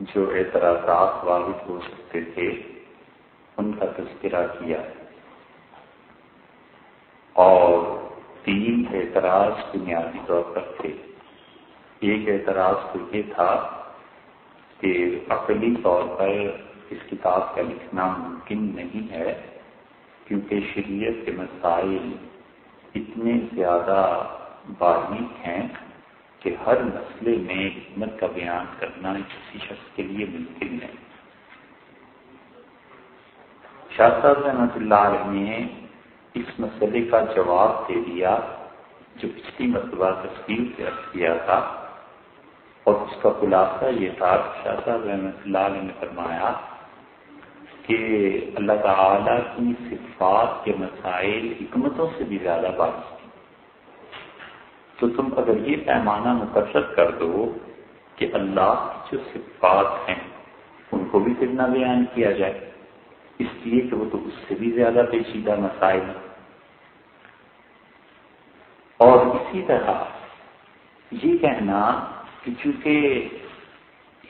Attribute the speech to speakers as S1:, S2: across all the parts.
S1: جو اعتراضات واحد ہو سکتے تھے، ان کا تذکرہ کیا۔ اور تین اعتراض بنیادی طور پر تھے۔ ایک اعتراض تو یہ تھا کہ عقلی طور پر اس کتاب کا لکھنا ممکن نہیں ہے، کیونکہ شریعت کے مسائل اتنے زیادہ باریک ہیں کہ ہر مسئلے میں حکمت کا بیان کرنا کسی شخص کے لیے ممکن نہیں۔ شاہ صاحب رحمۃ اللہ علیہ نے اس مسئلے کا جواب دے دیا جو پچھلی مرتبہ تصویر سے عرض کیا تھا اور اس کا خلاصہ یہ تھا، شاہ صاحب رحمۃ اللہ علیہ نے فرمایا کہ اللہ تعالی کی صفات کے مسائل حکمتوں سے بھی زیادہ بات تو تم اگر یہ پیمانہ مقرر کر دو کہ اللہ کی جو صفات ہیں، ان کو بھی کتنا بیان کیا جائے۔ اس لیے کہ وہ تو اس سے بھی زیادہ پیچیدہ مسائل ہیں۔ اور اسی طرح یہ کہنا کہ چونکہ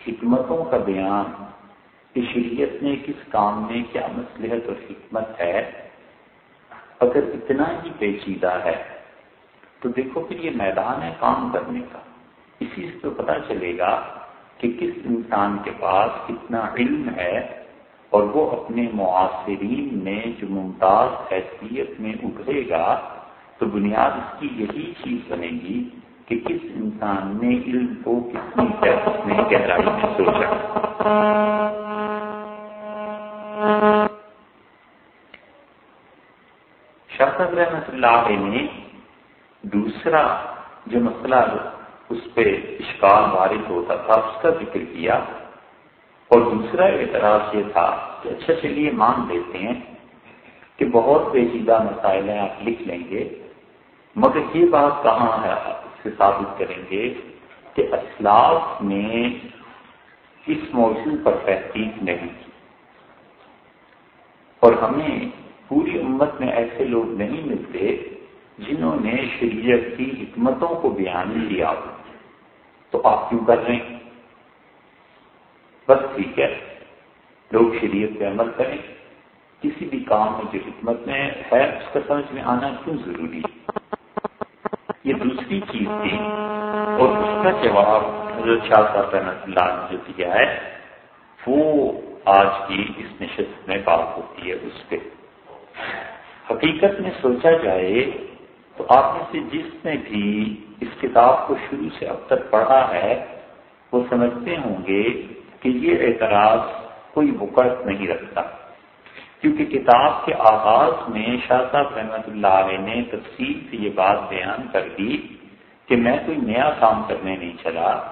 S1: حکمتوں کا بیان کہ شریعت نے کس کام میں کیا مسلحت اور حکمت ہے، اگر اتنا ہی پیچیدہ ہے تو دیکھو پھر یہ میدان ہے کام کرنے کا۔ اسی سے تو پتا چلے گا کہ کس انسان کے پاس کتنا علم ہے اور وہ اپنے معاصرین میں جو ممتاز حیثیت میں ابھرے گا، تو بنیاد اس کی یہی چیز بنے گی کہ کس انسان نے علم کو کتنی میں گہرائی میں سوچا۔ شاہ رحمت اللہ نے دوسرا جو مسئلہ اس پہ اشکال وارد ہوتا تھا، اس کا ذکر کیا۔ اور دوسرا اعتراض یہ تھا کہ اچھا چلیے مان لیتے ہیں کہ بہت پیچیدہ مسائل ہیں، آپ لکھ لیں گے۔ مگر یہ بات کہاں ہے، اس سے ثابت کریں گے کہ اسلاف نے اس موضوع پر تحقیق نہیں کی۔ اور ہمیں پوری امت میں ایسے لوگ نہیں ملتے جنہوں نے شریعت کی حکمتوں کو بیان کیا تو آپ کیوں کر رہے ہیں؟ بس ٹھیک ہے، لوگ شریعت پہ عمل کریں۔ کسی بھی کام میں جو حکمت میں ہے، اس کا سمجھ میں آنا کیوں ضروری ہے؟ یہ دوسری چیز تھی، اور اس کا جواب حضرت شاہ صاحب اللہ نے جو دیا ہے، وہ آج کی اس نشست میں بات ہوتی ہے اس پہ۔ حقیقت میں سوچا جائے تو آپ میں سے جس نے بھی اس کتاب کو شروع سے اب تک پڑھا ہے، وہ سمجھتے ہوں گے کہ یہ اعتراض کوئی وقت نہیں رکھتا۔ کیونکہ کتاب کے آغاز میں شاہ صاحب رحمت اللہ علیہ نے تفصیل سے یہ بات بیان کر دی کہ میں کوئی نیا کام کرنے نہیں چلا۔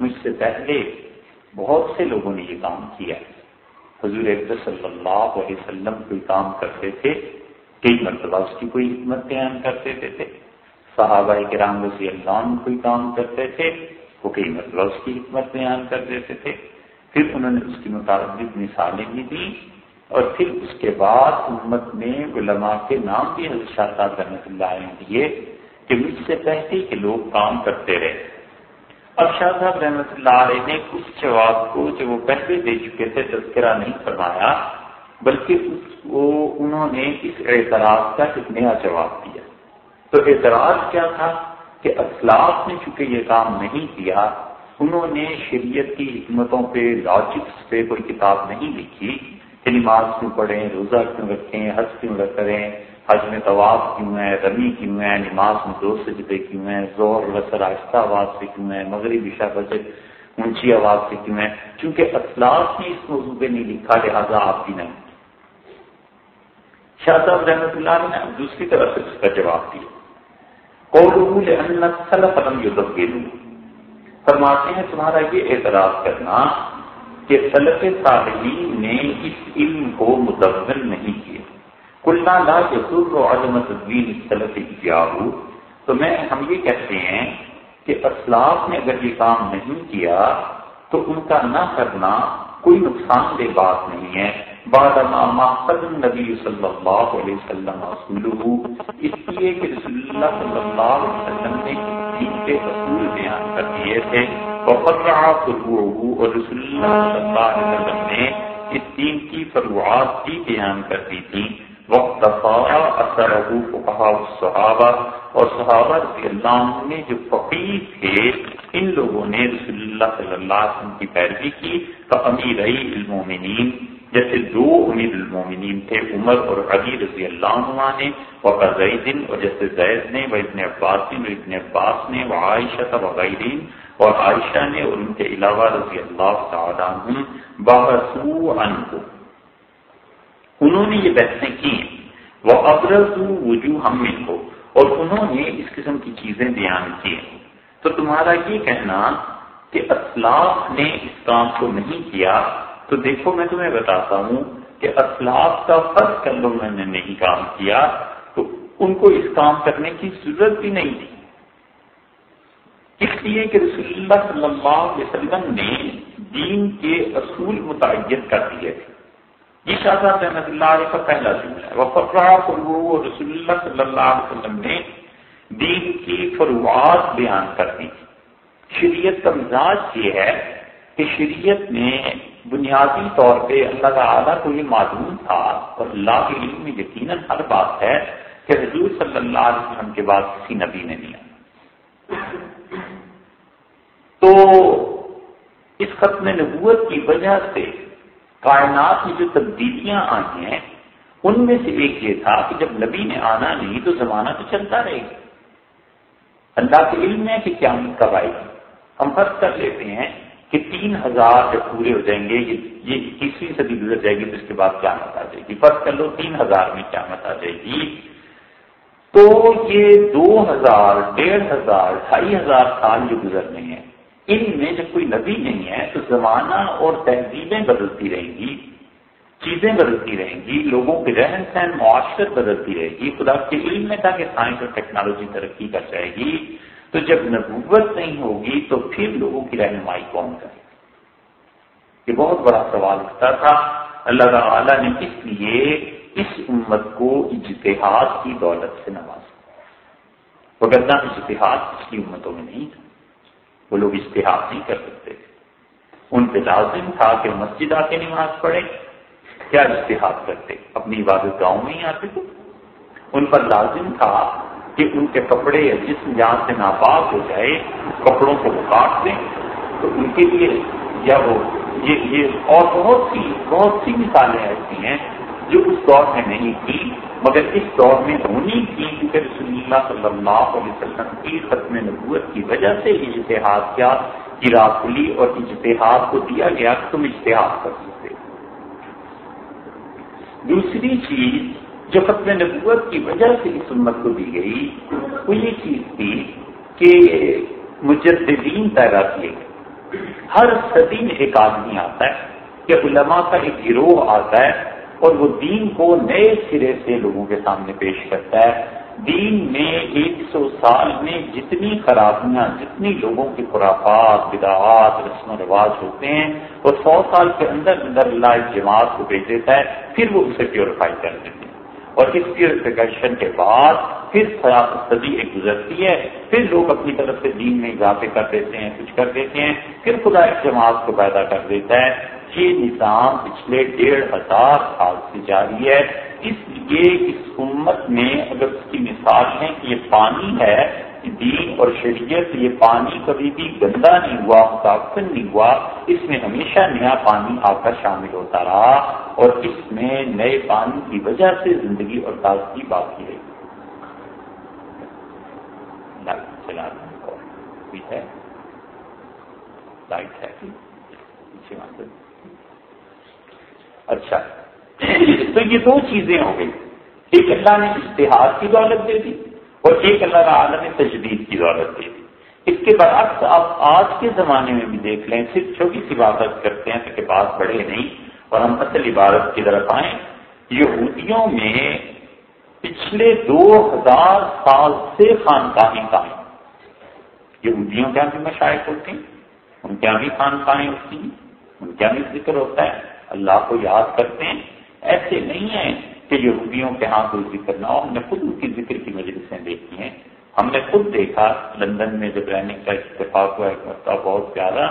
S1: مجھ سے پہلے بہت سے لوگوں نے یہ کام کیا۔ حضور صلی اللہ علیہ وسلم کوئی کام کرتے تھے۔ کئی مرتبہ اس کی کوئی حکمت بیان کرتے تھے صحابہ کرام رضی اللہ عنہ کوئی کام کرتے تھے، وہ کئی مرتبہ اس کی حکمت بیان کر دیتے تھے۔ پھر انہوں نے اس کی متعدد مثالیں بھی دی اور پھر اس کے بعد امت میں علماء کے نام بھی حضرت شاہ صاحب رحمۃ اللہ علیہ دیے کہ مجھ سے پہلے کے لوگ کام کرتے رہے۔ اب شاہ صاحب رحمۃ اللہ علیہ نے اس جواب کو جو وہ پہلے دے چکے تھے، تذکرہ نہیں فرمایا۔ بلکہ وہ انہوں نے اس اعتراض کا ایک نیا جواب دیا۔ تو اعتراض کیا تھا کہ اسلاف نے چونکہ یہ کام نہیں کیا، انہوں نے شریعت کی حکمتوں پہ لاجکس پہ کوئی کتاب نہیں لکھی کہ نماز کیوں پڑھیں، روزہ کیوں رکھیں، حج کیوں رکھیں حج میں طواف کیوں ہے، رمی کیوں ہے، نماز میں دو سجدے کیوں ہیں زور وسر آہستہ آواز سے کیوں ہے مغرب عشا بجے اونچی آواز سے کیوں ہے چونکہ اسلاف نے اس موضوع پہ نہیں لکھا، لہٰذا آپ بھی نہیں۔ شاہ صاحب رحمۃ اللہ نے دوسری طرف سے اس کا جواب دیا۔ فرماتے ہیں تمہارا یہ اعتراض کرنا کہ سلف صالحین نے اس علم کو متبر نہیں کیا۔ کلنا لا یسر و عدم تدوین سلف کیا ہو تو میں ہم یہ کہتے ہیں کہ اسلاف نے اگر یہ کام نہیں کیا تو ان کا نہ کرنا کوئی نقصان دہ بات نہیں ہے۔ مقصد نبی صلی اللہ علیہ وسلم رسولہ اس لیے کہ رسول اللہ صلی اللہ علیہ وسلم نے دین کے اصول بیان کر دیے تھے۔ اور رسول اللہ صلی اللہ علیہ وسلم نے اس دین کی فروعات بھی بیان کر دی تھی۔ وقت اثر کہا صحابہ اور صحابہ رضی اللہ عنہ میں جو فقیر تھے، ان لوگوں نے رسول اللہ صلی اللہ علیہ وسلم کی پیروی کی۔ تو امیر المومنین جیسے دو امیر المومنین تھے، عمر اور علی رضی اللہ عنہ نے وقت زیدن اور جیسے زید نے وہ ابن عباس نے ابن عباس نے وہ عائشہ وغیرہ اور عائشہ نے اور ان کے علاوہ رضی اللہ تعالیٰ عنہ بابسو عنہ انہوں نے یہ بحثیں کی وہ ابرز وجوہ ہم میں اور انہوں نے اس قسم کی چیزیں بیان کی۔ تو تمہارا یہ کہنا کہ اسلاف نے اس کام کو نہیں کیا تو دیکھو میں تمہیں بتاتا ہوں کہ اسلاف کا فرض کر لو میں نے نہیں کام کیا، تو ان کو اس کام کرنے کی ضرورت بھی نہیں تھی۔ اس لیے کہ رسول اللہ صلی اللہ علیہ وسلم نے دین کے اصول متعین کر دیے تھے۔ یہ شاہ رحمت اللہ علیہ کا پہلا جملہ ہے۔ وہ فرو رسول اللہ صلی اللہ علیہ وسلم نے دین کی فروعات بیان کر دی۔ شریعت کا مزاج یہ ہے کہ شریعت میں بنیادی طور پہ اللہ تعالیٰ کو یہ معلوم تھا اور اللہ کے علم میں یقیناً ہر بات ہے کہ حضور صلی اللہ علیہ وسلم کے بعد کسی نبی نے نہیں تو اس ختم نبوت کی وجہ سے کائنات میں جو تبدیلیاں آئی ہیں، ان میں سے ایک یہ تھا کہ جب نبی نے آنا نہیں تو زمانہ تو چلتا رہے گا۔ اللہ کے علم ہے کہ کیا کب آئے گی۔ ہم فرض کر لیتے ہیں کہ تین ہزار جب پورے ہو جائیں گے، یہ اکیسویں صدی گزر جائے گی، تو اس کے بعد کیا مت آ جائے گی۔ فرض کر لو تین ہزار میں کیا مت آ جائے گی۔ تو یہ دو ہزار، ڈیڑھ ہزار، ڈھائی ہزار سال جو گزرنے ہیں، ان میں جب کوئی نبی نہیں ہے، تو زمانہ اور تہذیبیں بدلتی رہیں گی، چیزیں بدلتی رہیں گی، لوگوں کے رہن سہن، معاشرت بدلتی رہے گی، خدا کے علم میں تھا کہ سائنس اور ٹیکنالوجی ترقی کر جائے گی۔ تو جب نبوت نہیں ہوگی تو پھر لوگوں کی رہنمائی کون کرے یہ بہت بڑا سوال اٹھتا تھا۔ اللہ تعالیٰ نے اس لیے اس امت کو اجتہاد کی دولت سے نوازا وغیرہ اجتہاد اس کی امتوں میں نہیں تھا۔ وہ لوگ اشتہار نہیں کر سکتے تھے۔ ان پہ لازم تھا کہ مسجد آ کے نماز پڑھے کیا اشتہار کرتے؟ اپنی عبادت گاؤں میں ہی آتے تھے۔ ان پر لازم تھا کہ ان کے کپڑے یا جسم جہاں سے ناپاک ہو جائے، کپڑوں کو وہ کاٹ دیں۔ تو ان کے لیے یا وہ یہ یہ اور بہت سی بہت سی مثالیں ایسی ہیں جو اس دور میں نہیں تھی مگر اس دور میں ہونی تھی کیونکہ رسول اللہ صلی اللہ علیہ وسلم کی ختم نبوت کی وجہ سے اجتہاد کیا گراخلی اور اجتہاد کو دیا گیا کہ تم اشتہاد کر سکتے۔ دوسری چیز جو ختم نبوت کی وجہ سے اس امت کو دی گئی وہ یہ چیز تھی کہ مجددین پیدا کیے گئے۔ ہر صدی میں ایک آدمی آتا ہے کہ علماء کا ایک گروہ آتا ہے اور وہ دین کو نئے سرے سے لوگوں کے سامنے پیش کرتا ہے۔ دین میں ایک سو سال میں جتنی خرابیاں، جتنی لوگوں کی خرافات، بدعات، رسم و رواج ہوتے ہیں، وہ سو سال کے اندر اندر اللہ جماعت کو بھیج دیتا ہے، پھر وہ اسے پیوریفائی کر دیتے ہیں۔ اور اس پیوریفیکیشن کے بعد پھر صدی ایک گزرتی ہے، پھر لوگ اپنی طرف سے دین میں اضافے کر دیتے ہیں، کچھ کر دیتے ہیں، پھر خدا ایک جماعت کو پیدا کر دیتا ہے۔ یہ نظام پچھلے ڈیڑھ ہزار سال سے جاری ہے۔ اس لیے اس امت میں اگر اس کی مثال ہے کہ یہ پانی ہے دین اور شریعت، یہ پانی کبھی بھی گندا نہیں ہوا متاثر نہیں ہوا، اس میں ہمیشہ نیا پانی آ کر شامل ہوتا رہا اور اس میں نئے پانی کی وجہ سے زندگی اور تازگی باقی رہی۔ ہے لائٹ ہے۔ اچھا۔ تو یہ دو چیزیں ہو گئی ایک اللہ نے اشتہار کی دولت دے دی۔ اور ایک اللہ تعالیٰ نے تجدید کی دولت دے دی۔ اس کے برعکس آپ آج کے زمانے میں بھی دیکھ لیں، صرف چھوٹی سی عبادت کرتے ہیں کہ بات بڑھے نہیں، اور ہم اصل عبادت کی طرف آئیں۔ یہودیوں میں پچھلے دو ہزار سال سے خانقاہیں قائم۔ یہودیوں کے یہاں بھی مشاعر ہوتے ہیں، ان کے یہاں بھی خانقاہیں ہوتی ہیں، ان کے یہاں بھی ذکر ہوتا ہے۔ اللہ کو یاد کرتے ہیں۔ ایسے نہیں ہیں کہ یہودیوں کے ہاں کوئی ذکر نہ ہو۔ ہم نے خود ان کی ذکر کی مجلسیں دیکھی ہیں۔ ہم نے خود دیکھا لندن میں جب رہنے کا اتفاق ہوا، ایک مرتبہ بہت پیارا۔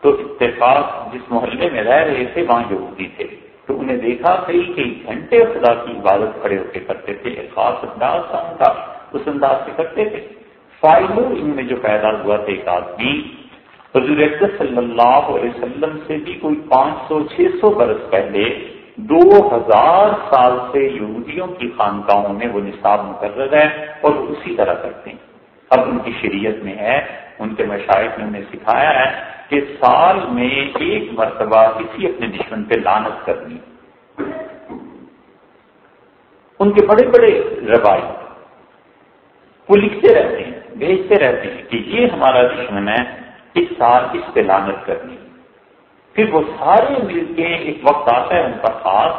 S1: تو اتفاق جس محلے میں رہ رہے تھے، وہاں یہودی تھے۔ تو انہیں دیکھا صحیح کہ گھنٹے خدا کی عبادت کھڑے ہو کے کرتے تھے۔ ایک خاص انداز تھا ان کا، اس انداز سے کرتے تھے۔ فائلو ان میں جو پیدا ہوا تھا ایک آدمی، حضور صلی اللہ علیہ وسلم سے بھی کوئی پانچ سو، چھ سو برس پہلے دو ہزار سال سے یہودیوں کی خانقاہوں میں وہ نصاب مقرر ہے اور اسی طرح کرتے ہیں۔ اب ان کی شریعت میں ہے، ان کے مشاہد نے انہیں سکھایا ہے کہ سال میں ایک مرتبہ کسی اپنے دشمن پہ لانت کرنی۔ ان کے بڑے بڑے روایت وہ لکھتے رہتے ہیں، بھیجتے رہتے ہیں کہ یہ ہمارا دشمن ہے، اس سال اس پہ لانت کرنی۔ پھر وہ سارے مل کے ایک وقت آتا ہے ان کا خاص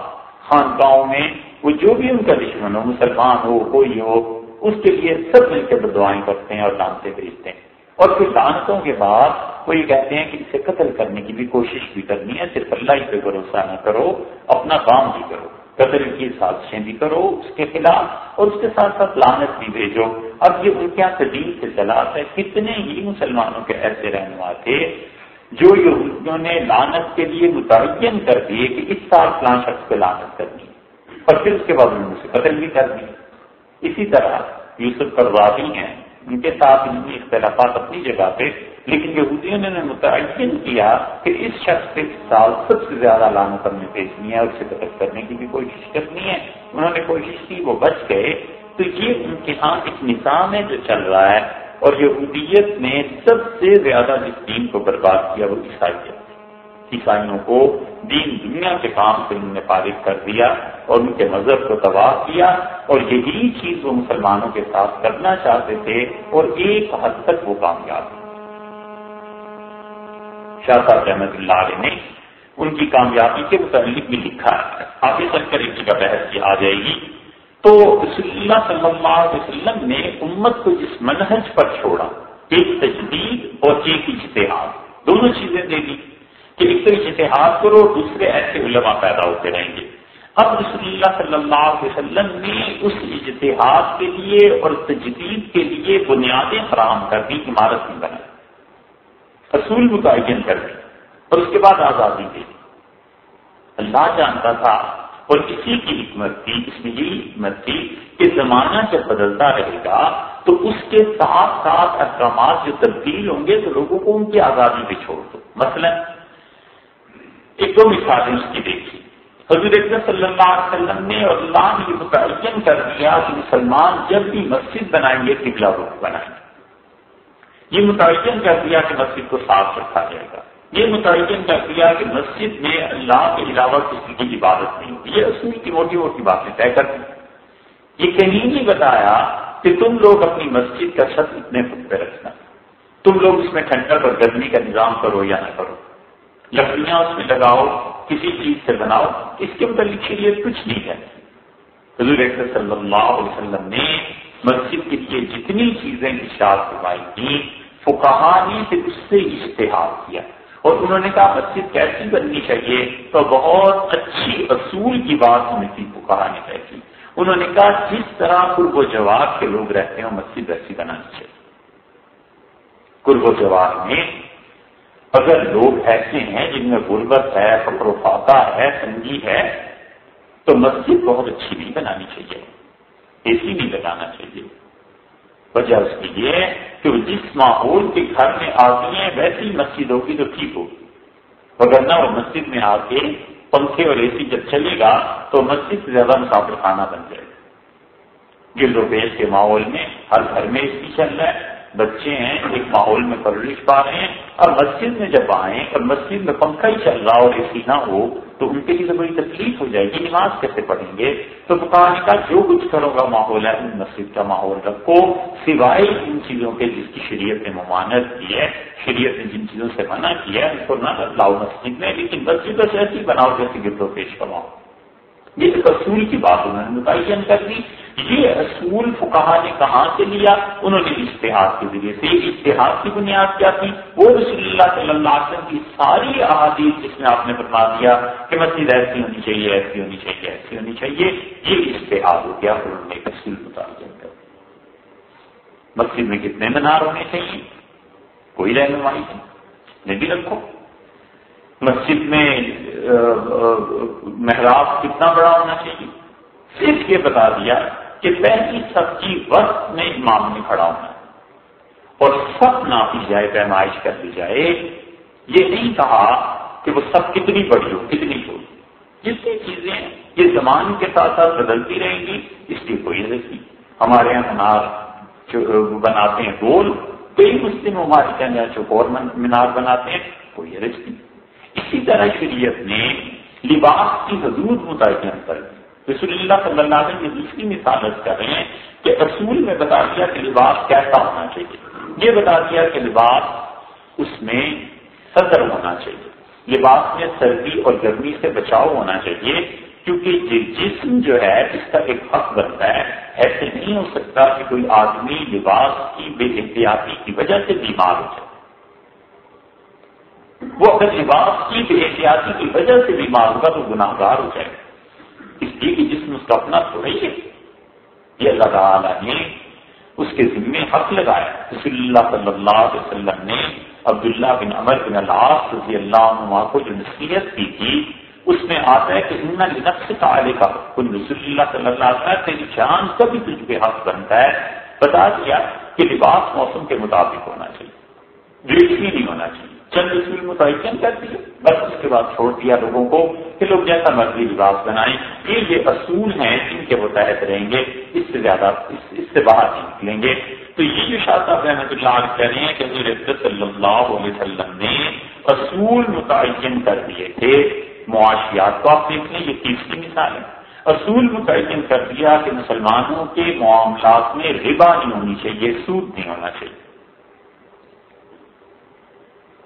S1: خانقاہوں میں، وہ جو بھی ان کا دشمن ہو، مسلمان ہو، کوئی ہو، اس کے لیے سب مل کے بدوائیں کرتے ہیں اور لانتے بھیجتے ہیں۔ اور پھر لانتوں کے بعد وہ یہ کہتے ہیں کہ اسے قتل کرنے کی بھی کوشش بھی کرنی ہے، صرف اللہ ہی پہ بھروسہ نہ کرو، اپنا کام بھی کرو، قتل کی سازشیں بھی کرو، اس کے خلاف اور اس کے ساتھ ساتھ لانت بھی بھیجو۔ اب یہ ان کے یہاں قدیم سے چلا ہے، کتنے ہی مسلمانوں کے ایسے رہنما تھے جو یہودیوں نے لانت کے لیے متعین کر دیے کہ اس سال فلاں شخص پہ لانت کرنی اور پھر اس کے بعد انہوں نے قتل بھی کر دی اسی طرح یوسف کرواضی ہیں، ان کے ساتھ ان کی اختلافات اپنی جگہ پہ، لیکن یہودیوں نے متعین کیا کہ اس شخص پہ اس سال سب سے زیادہ لانت کرنے پیشنی ہے، اور اسے قتل کرنے کی بھی کوشش کرنی ہے۔ انہوں نے کوشش کی، وہ بچ گئے۔ تو یہ ان کے ہاں ایک نظام ہے جو چل رہا ہے۔ اور یہودیت نے سب سے زیادہ جس دین کو برباد کیا وہ عیسائیت عیسائیوں کو دین دنیا کے کام سے انہوں نے فارغ کر دیا اور ان کے مذہب کو تباہ کیا اور یہی چیز وہ مسلمانوں کے ساتھ کرنا چاہتے تھے اور ایک حد تک وہ کامیاب شاہ صاحب رحمت اللہ علیہ نے ان کی کامیابی کے متعلق بھی لکھا ہے۔ آگے چل کر ایک جگہ بحث کی آ جائے گی۔ تو رسول اللہ صلی اللہ علیہ وسلم نے امت کو جس منہج پر چھوڑا ایک تجدید اور ایک اجتہاد، دونوں چیزیں دے دی کہ ایک تو اجتہاد کرو، دوسرے ایسے علماء پیدا ہوتے رہیں گے۔ اب رسول اللہ صلی اللہ علیہ وسلم نے اس اجتہاد کے لیے اور تجدید کے لیے بنیادیں فراہم کر دی، عمارت نہیں بنائی۔ اصول متعین کر دی اور اس کے بعد آزادی دے دی۔ اللہ جانتا تھا اور اسی کی حکمت تھی، اس میں یہی حکمت تھی کہ زمانہ جب بدلتا رہے گا تو اس کے ساتھ ساتھ احکامات جو تبدیل ہوں گے تو لوگوں کو ان کی آزادی پہ چھوڑ دو۔ مثلا، ایک دو مثالیں اس کی دیکھی۔ حضور صلی اللہ علیہ وسلم نے اور اللہ نے یہ متعین کر دیا کہ مسلمان جب بھی مسجد بنائیں گے، قبلہ رخ بنائیں گے۔ یہ متعین کر دیا کہ مسجد کو صاف رکھا جائے گا۔ یہ متعین کر دیا کہ مسجد میں اللہ کے علاوہ کسی کی عبادت نہیں ہوتی، یہ اصول کی موٹی موٹی باتیں طے کر دی۔ یہ کہیں نہیں جی بتایا کہ تم لوگ اپنی مسجد کا چھت اتنے فٹ پہ رکھنا۔ تم لوگ اس میں ٹھنڈر اور گرمی کا نظام کرو یا نہ کرو۔ لکڑیاں اس میں لگاؤ، کسی چیز سے بناؤ، اس کے متعلق لیے کچھ نہیں ہے۔ حضور صلی اللہ علیہ وسلم نے مسجد کے لیے جتنی چیزیں اشاعت کروائی تھیں فکہ نے پھر اس سے اشتہار کیا۔ اور انہوں نے کہا مسجد کیسی بننی چاہیے؟ تو بہت اچھی اصول کی بات ہمیں تھی کو کہا نہیں انہوں نے کہا جس طرح قرب و جواب کے لوگ رہتے ہیں مسجد ویسی بنانی چاہیے۔ قرب و جواب میں اگر لوگ ایسے ہیں جن میں غربت ہے فکر و فاقہ ہے، سنگی ہے، تو مسجد بہت اچھی نہیں بنانی چاہیے۔ اے سی نہیں لگانا چاہیے۔ وجہ اس کی یہ ہے کہ وہ جس ماحول کے گھر میں آتی ہیں، ویسی مسجد ہوگی تو ٹھیک ہوگی۔ وغیرہ وہ مسجد میں آ کے پنکھے اور اے سی جب چلے گا تو مسجد سے زیادہ مسافر خانہ بن جائے گا۔ گرد و پیش کے ماحول میں ہر گھر میں اے سی چل رہا ہے۔ بچے ہیں، ایک ماحول میں پرورش پا رہے ہیں۔ اور مسجد میں جب آئیں اور مسجد میں پنکھا ہی چل رہا اور اے سی نہ ہو تو ان کے لیے تو بڑی تکلیف ہو جائے گی، نماز کیسے پڑھیں گے؟ تو نے کا جو کچھ کرو گا ماحول ہے، ان مسجد کا ماحول رکھو، سوائے ان چیزوں کے جس کی شریعت نے ممانت کی ہے، شریعت نے جن چیزوں سے منع کیا ہے، ان کو نہ لاؤ مسجد میں لیکن مسجد بس ایسی بناؤ جیسے گرد و پیش کماؤ یہ ایک اصول کی بات انہوں نے متعین کر دی۔ یہ اصول فکہ نے کہاں سے لیا؟ انہوں نے اشتہار کے ذریعے سے۔ اشتہار کی بنیاد کیا تھی؟ وہ رسول اللہ صلی اللہ علیہ وسلم کی ساری احادیث جس میں آپ نے بتا دیا کہ مسجد ایسی ہونی چاہیے، ایسی ہونی چاہیے، ایسی ہونی چاہیے، یہ اشتہار ہو گیا انہوں نے ایک اصول متعین کر مسجد میں کتنے مینار ہونے چاہیے؟ کوئی رہنمائی نہیں بھی رکھو۔ مسجد میں محراب کتنا بڑا ہونا چاہیے؟ صرف یہ بتا دیا کہ پہلی سب کی وقت میں امام نے کھڑا ہونا اور سب ناپی جائے، پیمائش کر دی جائے۔ یہ نہیں کہا کہ وہ سب کتنی بڑی ہو، کتنی چھوٹی جتنی چیزیں یہ زمان کے ساتھ ساتھ بدلتی رہیں گی، اس کی کوئی حضرت نہیں۔ ہمارے یہاں منار بناتے ہیں گول کئی مسلم ہمارے کہنے چوکور مینار بناتے ہیں، کوئی حرض نہیں۔ اسی طرح شریعت نے لباس کی حدود متعین کر رسول اللہ صلی اللہ علیہ وسلم دوسری مثال کر رہے ہیں کہ اصول میں بتا دیا کہ لباس کیسا ہونا چاہیے۔ یہ بتا دیا کہ لباس اس میں صدر ہونا چاہیے۔ لباس میں سردی اور گرمی سے بچاؤ ہونا چاہیے، کیونکہ جسم جو ہے، اس کا ایک حق بنتا ہے۔ ایسے نہیں ہو سکتا کہ کوئی آدمی لباس کی بے احتیاطی کی وجہ سے بیمار ہو جائے۔ وہ اگر لباس کی بے احتیاطی کی وجہ سے بیمار ہوگا تو گناہ گار ہو جائے۔ گا اس لیے کہ جسم اس کا اپنا تو نہیں ہے۔ یہ اللہ تعالیٰ نے اس کے ذمے حق لگایا۔ رسول اللہ صلی اللہ علیہ وسلم نے عبداللہ بن عمر بن اللہ رضی اللہ عنہ کو جو نصیحت کی تھی، اس میں آتا ہے کہ ان نقص کا کا کن رسول اللہ صلی اللہ علیہ وسلم، تیری جان کا بھی تجھ پہ حق بنتا ہے۔ بتا دیا کہ لباس موسم کے مطابق ہونا چاہیے۔ ریٹ نہیں ہونا چاہیے۔ چند رسول متعین کر دیے بس اس کے بعد چھوڑ دیا لوگوں کو کہ لوگ جیسا مرضی لباس بنائیں۔ یہ یہ اصول ہیں جن کے وہ تحت رہیں گے۔ اس سے زیادہ اس سے باہر نہیں نکلیں گے۔ تو یہ جو شاہ صاحب رحمۃ اللہ علیہ کہہ رہے ہیں کہ حضور صلی اللہ علیہ وسلم نے اصول متعین کر دیے تھے۔ معاشیات کو آپ دیکھ لیں، یہ تیسری مثال ہے۔ اصول متعین کر دیا کہ مسلمانوں کے معاملات میں ربا نہیں ہونی چاہیے، سود نہیں ہونا چاہیے۔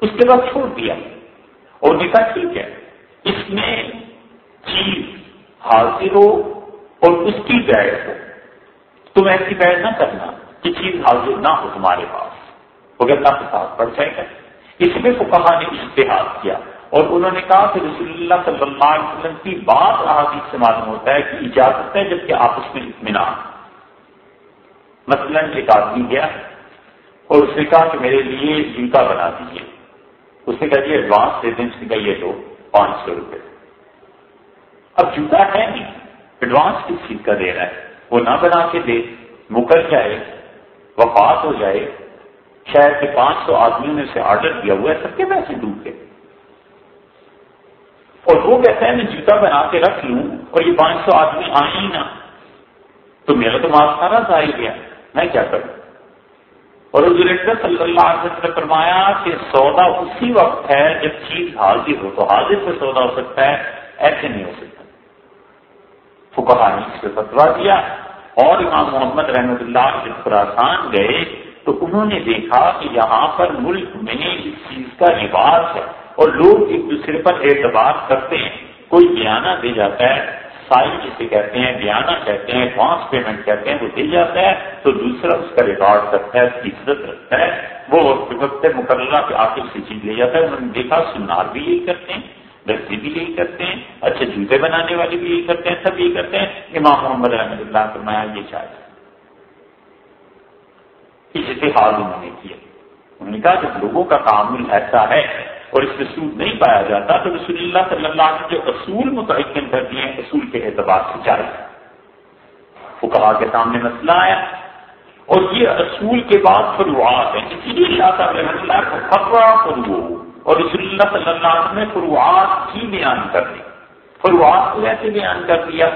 S1: اس کے بعد چھوڑ دیا۔ اور دیکھا ٹھیک ہے۔ اس میں چیز حاضر ہو اور اس کی بیڈ ہو۔ تم ایسی بیڈ نہ کرنا کہ چیز حاضر نہ ہو تمہارے پاس۔ وہ اللہ کے ساتھ پڑ جائے گا۔ اس میں تو کہا نے اشتہار کیا اور انہوں نے کہا کہ رسول اللہ صلی اللہ علیہ وسلم کی بات احادیث سے معلوم ہوتا ہے کہ اجازت ہے جبکہ آپس میں اطمینان۔ مثلاً ایک آدمی گیا اور اس نے کہا کہ میرے لیے جوتا بنا دیجیے اس نے کہا جی ایڈوانس دے دیں اس نے کہا یہ دو پانچ سو روپئے اب جوتا ہے نہیں۔ ایڈوانس کس چیز کا دے رہا ہے؟ وہ نہ بنا کے دے، مکر جائے، وفات ہو جائے شاید کہ پانچ سو آدمیوں نے اسے آرڈر کیا ہوا ہے، سب کے پیسے ڈوب کے اور وہ کہتا ہے، میں جوتا بنا کے رکھ لوں اور یہ پانچ سو آدمی آئے ہی نہ۔ تو میرا تو مال سارا گیا۔ میں کیا کروں؟ اور حضور صلی اللہ علیہ وسلم نے فرمایا کہ سودا اسی وقت ہے جب چیز حاضر ہو تو حاضر سے سودا ہو سکتا ہے، ایسے نہیں ہو سکتا۔ فکانی اس سے فتوا دیا اور امام محمد رحمۃ اللہ جب خراسان گئے تو انہوں نے دیکھا کہ یہاں پر ملک میں اس چیز کا رواج ہے اور لوگ ایک دوسرے پر اعتبار کرتے ہیں۔ کوئی بیانہ دے جاتا ہے سائی جسے کہتے ہیں، بیانہ کہتے ہیں، ایڈوانس پیمنٹ کہتے ہیں، وہ دے جاتا ہے، تو دوسرا اس کا ریکارڈ کرتا ہے، اس کی عزت رکھتا ہے، وہ وقت مقررہ کے آخر سے چیز لے جاتا ہے۔ انہوں نے دیکھا، سنار بھی یہی کرتے ہیں درسی بھی یہی کرتے ہیں اچھے جوتے بنانے والے بھی یہی کرتے ہیں، سب یہی کرتے ہیں۔ امام محمد رحمد اللہ فرمایا، یہ چاہیے۔ اس حال انہوں نے کیا۔ انہوں نے کہا، جب لوگوں کا تعامل ایسا ہے اور اس میں سود نہیں پایا جاتا، تو رسول اللہ صلی اللہ علیہ جو اصول متعین کر دیے ہیں اصول کے اعتبار سے جائے وہ کہا کے سامنے مسئلہ آیا۔ اور یہ اصول کے بعد فروعات ہیں اسی لیے شاہ صاحب رحمۃ اللہ کو فتوا فرو اور رسول اللہ صلی اللہ علیہ وسلم نے فروعات کی بیان کر دی۔ فروعات کو ایسے بیان کر دیا۔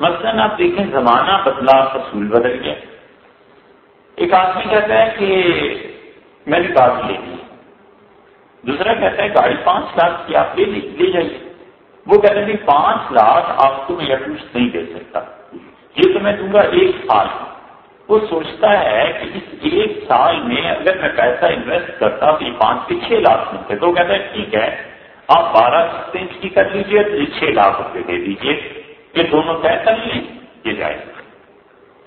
S1: مثلاً آپ دیکھیں، زمانہ بدلا اصول بدل گیا۔ ایک آدمی کہتا ہے کہ میں نے گاڑی لے لی۔ دوسرا کہتا ہے گاڑی پانچ لاکھ کی آپ لے لے جائیے۔ وہ کہتے ہیں پانچ لاکھ آپ کو میں یٹوس نہیں دے سکتا۔ یہ تو میں دوں گا ایک سال۔ وہ سوچتا ہے کہ اس ایک سال میں اگر میں پیسہ انویسٹ کرتا تو یہ پانچ سے چھ لاکھ ملتے تو وہ کہتا ہے، ٹھیک ہے، آپ بارہ انچ کی کر لیجیے چھ لاکھ روپے دے دیجیے یہ دونوں طے کر لیں، یہ جائے۔ گا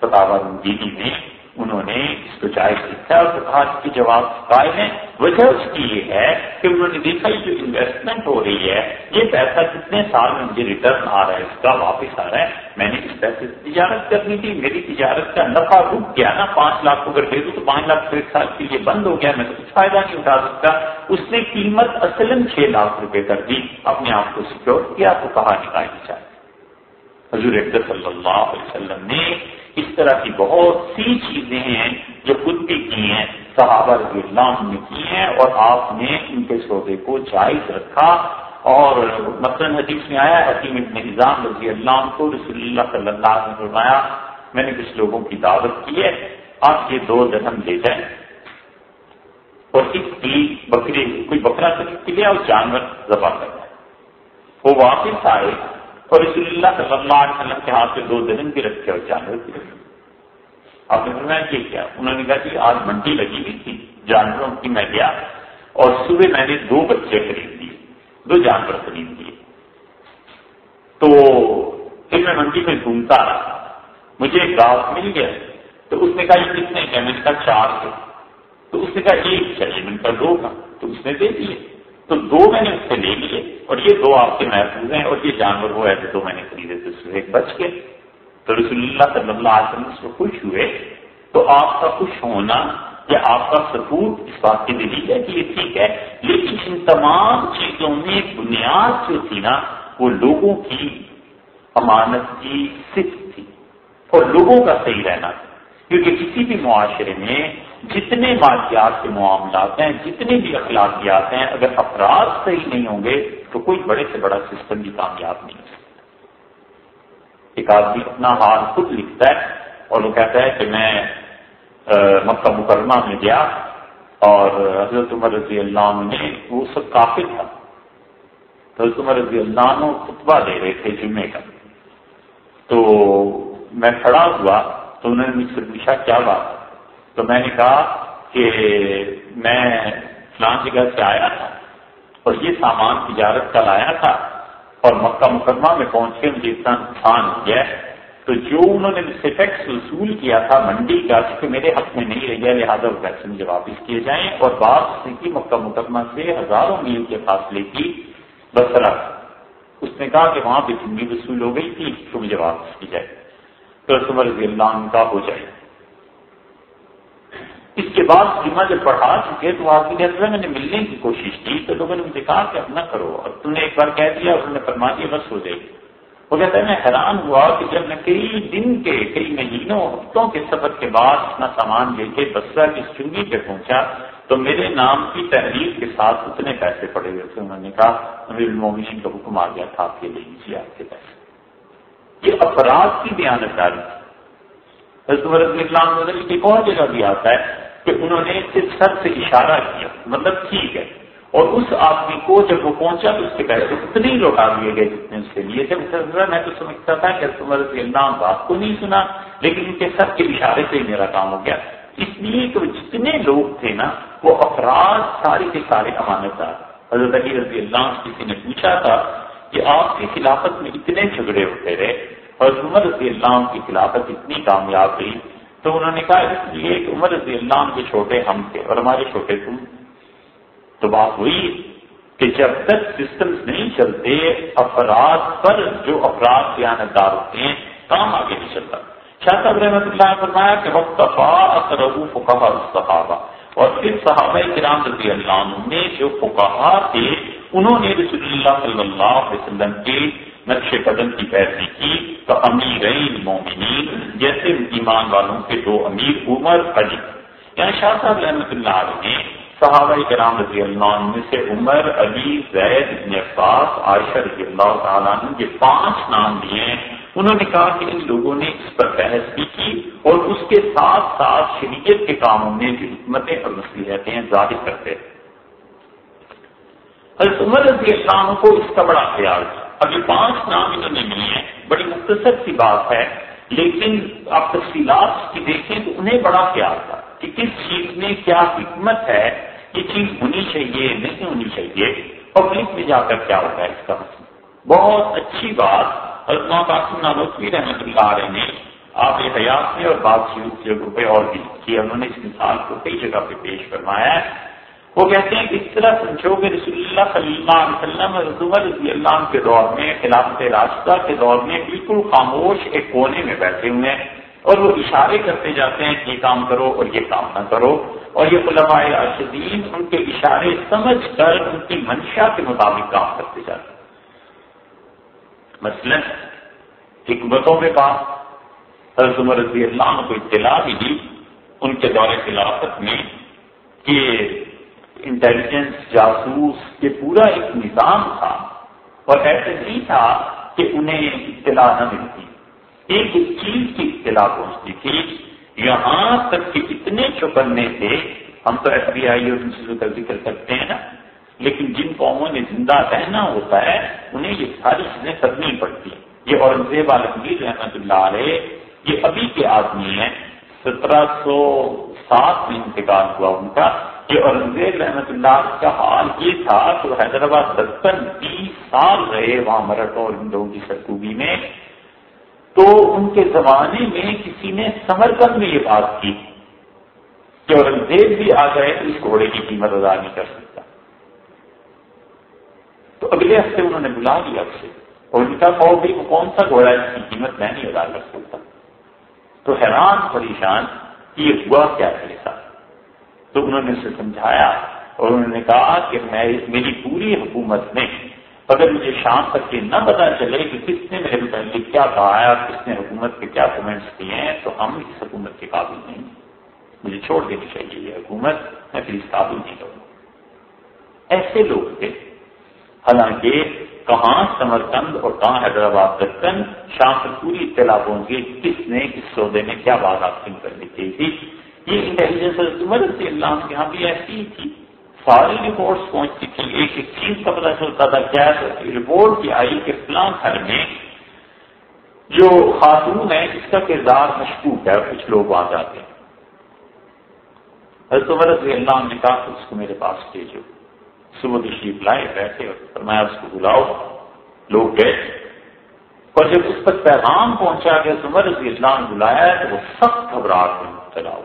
S1: فتح جی نے انہوں نے اس کو جائز لکھا اور کہا کی جواب قائم ہے وجہ اس کی یہ ہے کہ انہوں نے دیکھا یہ جو انویسٹمنٹ ہو رہی ہے، یہ پیسہ کتنے سال میں مجھے ریٹرن آ رہا ہے، اس کا واپس آ رہا ہے۔ میں نے اس پیسے سے تجارت کرنی تھی، میری تجارت کا نفع رک گیا نا۔ پانچ لاکھ اگر دے دوں تو پانچ لاکھ ایک سال کے لیے بند ہو گیا، میں تو کچھ فائدہ نہیں اٹھا سکتا۔ اس نے قیمت اصل چھ لاکھ روپے کر دی، اپنے آپ کو سیکور کیا تو کہا نکالی جائے حضور صلی اللہ علیہ وسلم نے اس طرح کی بہت سی چیزیں ہیں جو خود بھی کی ہیں، صحابہ رضی اللہ نے کی ہیں اور آپ نے ان کے سودے کو جائز رکھا اور مثلاً حدیث میں آیا، حکیم ابن نظام رضی اللہ کو رسول اللہ صلی اللہ علیہ وسلم فرمایا، میں نے کچھ لوگوں کی دعوت کی ہے، آپ یہ دو درہم لے جائیں۔ اور اس کی بکری کوئی بکرا کے لیا اور جانور ذبح کر جائے وہ واپس آئے اور رسول اللہ صلی اللہ علیہ وسلم کے ہاتھ میں دو درم بھی رکھے اور جانور بھی رکھے۔ آپ نے فرمایا کہ کیا؟ انہوں نے کہا کہ آج منڈی لگی ہوئی تھی، جانوروں کی میں گیا اور صبح میں نے دو بچے خرید دیے، دو جانور خرید دیے۔ تو پھر میں منڈی میں گھومتا رہا۔ مجھے ایک گاؤں مل گیا۔ تو اس نے کہا، یہ کتنے میں نے کہا، چار تھے تو اس نے کہا، ایک چاہیے، میں نے کہا، دو کا۔ تو اس نے دے دیے۔ تو دو میں نے اس سے لے لیے اور یہ دو آپ کے محفوظ ہیں اور یہ جانور وہ ایسے دو میں نے خریدے تھے اس ایک بچ کے۔ تو رسول اللہ صلی اللہ علیہ وسلم اس کو خوش ہوئے۔ تو آپ کا خوش ہونا یا آپ کا ثبوت اس بات کی دلیل ہے کہ یہ ٹھیک ہے، لیکن ان تمام چیزوں میں بنیاد جو تھی نا، وہ لوگوں کی امانت کی صرف تھی اور لوگوں کا صحیح رہنا۔ تھا کیونکہ کسی بھی معاشرے میں جتنے مادیات کے معاملات ہیں، جتنے بھی اخلاقیات ہیں، اگر افراد صحیح نہیں ہوں گے تو کوئی بڑے سے بڑا سسٹم بھی کامیاب نہیں ہو سکتا۔ ایک آدمی اپنا حال خود لکھتا ہے اور وہ کہتا ہے کہ میں مکہ مکرمہ میں گیا اور حضرت عمر رضی اللہ عنہ نے، وہ سب کافی تھا۔ تو حضرت عمر رضی اللہ عنہ خطبہ دے رہے تھے جمعے کا۔ تو میں کھڑا ہوا تو انہوں نے مجھ سے پوچھا، کیا بات تو میں نے کہا کہ میں فلان جگہ سے آیا تھا اور یہ سامان تجارت کا لایا تھا اور مکہ مقدمہ میں پہنچ کے مجھے اتنا نقصان ہو گیا تو جو انہوں نے مجھ سے ٹیکس وصول کیا تھا منڈی کا کیونکہ میرے حق میں نہیں رہ گیا، لہٰذا وہ پیسے مجھے واپس کیے جائیں اور بات کی، مکہ مقدمہ سے ہزاروں میل کے فاصلے کی بسرا اس نے کہا کہ وہاں پہ چنگی وصول ہو گئی تھی تو مجھے واپس کی جائے۔ تو رسم رضی اللہ عنہ کا ہو جائے۔ اس کے بعد جمعہ جب پڑھا چکے تو آدمی نے میں نے ملنے کی کوشش کی تو لوگوں نے مجھے کہا کہ اب نہ کرو۔ اور تم نے ایک بار کہہ دیا اور انہوں نے فرما دیا بس ہو جائے۔ گی وہ کہتا ہے، میں حیران ہوا کہ جب میں کئی دن کے، کئی مہینوں، ہفتوں کے سفر کے بعد اپنا سامان لے کے بسرا کی چنگی پہ پہنچا تو میرے نام کی تحریر کے ساتھ اتنے پیسے پڑے ہوئے تھے۔ انہوں نے کہا امیر المومنین کا حکم آ گیا تھا، آپ کے لے لیجیے آپ کے پیسے۔ یہ افراد کی بیانت داری تھی۔ حضرت اسلام کی اور جگہ بھی آتا ہے۔ کہ انہوں نے صرف سر سے اشارہ کیا مطلب ٹھیک ہے۔ اور اس آدمی کو جب وہ پہنچا تو اس کے پیسے اتنے ہی لوٹا دیے گئے جتنے اس کے لیے۔ جب میں تو سمجھتا تھا کہ رضی اللہ بات کو نہیں سنا، لیکن ان کے سب کے اشارے سے ہی میرا کام ہو گیا۔ اس لیے کہ جتنے لوگ تھے نا، وہ افراد سارے کے سارے امانت دار۔ حضرت علی رضی اللہ کسی نے پوچھا تھا کہ آپ کی خلافت میں اتنے جھگڑے ہوتے رہے؟ اور عمر رضی اللہ کی خلافت اتنی کامیاب رہی۔ تو انہوں نے کہا اس لیے کہ عمر رضی اللہ عنہ کے چھوٹے ہم تھے اور ہمارے چھوٹے تم تو بات ہوئی کہ جب تک سسٹمز نہیں چلتے، افراد پر جو افراد دار ہوتے ہیں، کام آگے نہیں چلتا۔ شاہ صاحب رحمۃ اللہ نے فرمایا کہ وقت فقہ صحابہ اور پھر صحابہ کرام رضی اللہ عنہ نے جو فقہا تھے، انہوں نے رسول اللہ صلی اللہ علیہ وسلم کے نقش قدم کی پیروی کی تو امیر مومنین جیسے ایمان والوں کے دو امیر عمر علی۔ یعنی شاہ صاحب رحمۃ اللہ علیہ نے صحابہ کرام رضی اللہ عنہ سے عمر علی، زید ابن عباس، عائشہ رضی اللہ تعالیٰ عنہ کے پانچ نام دیے ہیں۔ انہوں نے کہا کہ ان لوگوں نے اس پر بحث بھی کی اور اس کے ساتھ ساتھ شریعت کے کاموں میں جو حکمتیں اور مصلیحتیں ہیں ظاہر کرتے۔ حضرت عمر رضی اللہ عنہ کو اس کا بڑا خیال تھا۔ ابھی پانچ نام انہوں نے ملے ہیں، بڑی مختصر سی بات ہے، لیکن آپ تفصیلات کی دیکھیں تو انہیں بڑا خیال تھا کہ کس چیز میں کیا حکمت ہے، یہ چیز ہونی چاہیے، نہیں ہونی چاہیے پبلک میں جا کر کیا ہوتا ہے اس کا مطلب؟ بہت اچھی بات حضرت قاسم نالوی رحمۃ اللہ علیہ نے آپ حیات میں اور بات چیت جگہوں پہ اور بھی کیا انہوں نے اس مثال کو کئی جگہ پہ پیش فرمایا ہے۔ وہ کہتے ہیں کہ اس طرح سمجھو کہ رسول اللہ صلی اللہ علیہ وسلم رسول رضی اللہ کے دور میں، خلافت راستہ کے دور میں بالکل خاموش ایک کونے میں بیٹھے ہوئے ہیں اور وہ اشارے کرتے جاتے ہیں کہ یہ کام کرو اور یہ کام نہ کرو۔ اور یہ علماء راشدین ان کے اشارے سمجھ کر ان کی منشا کے مطابق کام کرتے جاتے ہیں۔ مثلاً حکمتوں میں بات حضرت عمر رضی اللہ کو اطلاع بھی دی ان کے دور خلافت میں کہ انٹیلیجنس جاسوس یہ پورا ایک نظام تھا اور ایسے نہیں تھا کہ انہیں اطلاع نہ ملتی ایک ایک چیز کی اطلاع پہنچتی تھی یہاں تک کہ اتنے چوکنے تھے ہم تو ایف بی آئی اور ان چیزوں کا ذکر کرتے ہیں نا لیکن جن قوموں نے زندہ رہنا ہوتا ہے انہیں یہ ساری چیزیں کرنی پڑتی ہیں یہ اورنگزیب عالمگیر رحمت اللہ علیہ یہ ابھی کے آدمی ہیں سترہ سو سات میں انتقال ہوا ان کا. کہ اورنگزیب رحمت اللہ کا حال یہ تھا کہ حیدرآباد دستن بیس سال رہے وہاں مرٹ اور ہندوؤں کی سرکوبی میں۔ تو ان کے زمانے میں کسی نے سمرکند میں یہ بات کی کہ اورنگزیب بھی آ گئے تو اس گھوڑے کی قیمت ادا نہیں کر سکتا۔ تو اگلے ہفتے انہوں نے بلا لیا اسے۔ اور ان کا کہو بھی وہ کون سا گھوڑا ہے جس کی قیمت میں نہیں ادا کر سکتا۔ تو حیران پریشان یہ ہوا کیا ایسا تو انہوں نے اسے سمجھایا اور انہوں نے کہا کہ میں میری پوری حکومت میں اگر مجھے شام تک یہ نہ پتا چلے کہ کس نے میرے متعلق کیا کہا ہے اور کس نے حکومت کے کیا کمنٹس کیے ہیں، تو ہم اس حکومت کے قابل نہیں مجھے چھوڑ دینی چاہیے یہ حکومت، میں پھر اس قابل نہیں کروں ایسے لوگ تھے۔ حالانکہ کہاں سمرکند اور کہاں حیدرآباد دکن شام تک پوری اطلاع پہنچ گئی کس نے، کس سودے میں کیا بات حاصل کرنی چاہیے تھی۔ یہ انٹیلیجنس رضی اللہ کے یہاں بھی ایسی ہی تھی۔ ساری رپورٹس پہنچتی تھی ایک ایک چیز کا پتہ چلتا تھا۔ کیا رپورٹ کی آئی کہ فلاں گھر میں جو خاتون ہے اس کا کردار مشکوک ہے۔ کچھ لوگ وہاں جاتے ہیں۔ حضرت رضی اللہ نے کہا کہ اس کو میرے پاس بھیجو۔ صبح تشریف لائے، بیٹھے اور میں اس کو بلاؤ۔ لوگ گئے۔ اور جب اس پر پیغام پہنچا کہ عمر رضی اللہ نے بلایا تو وہ سخت گھبراہٹ میں مبتلا ہو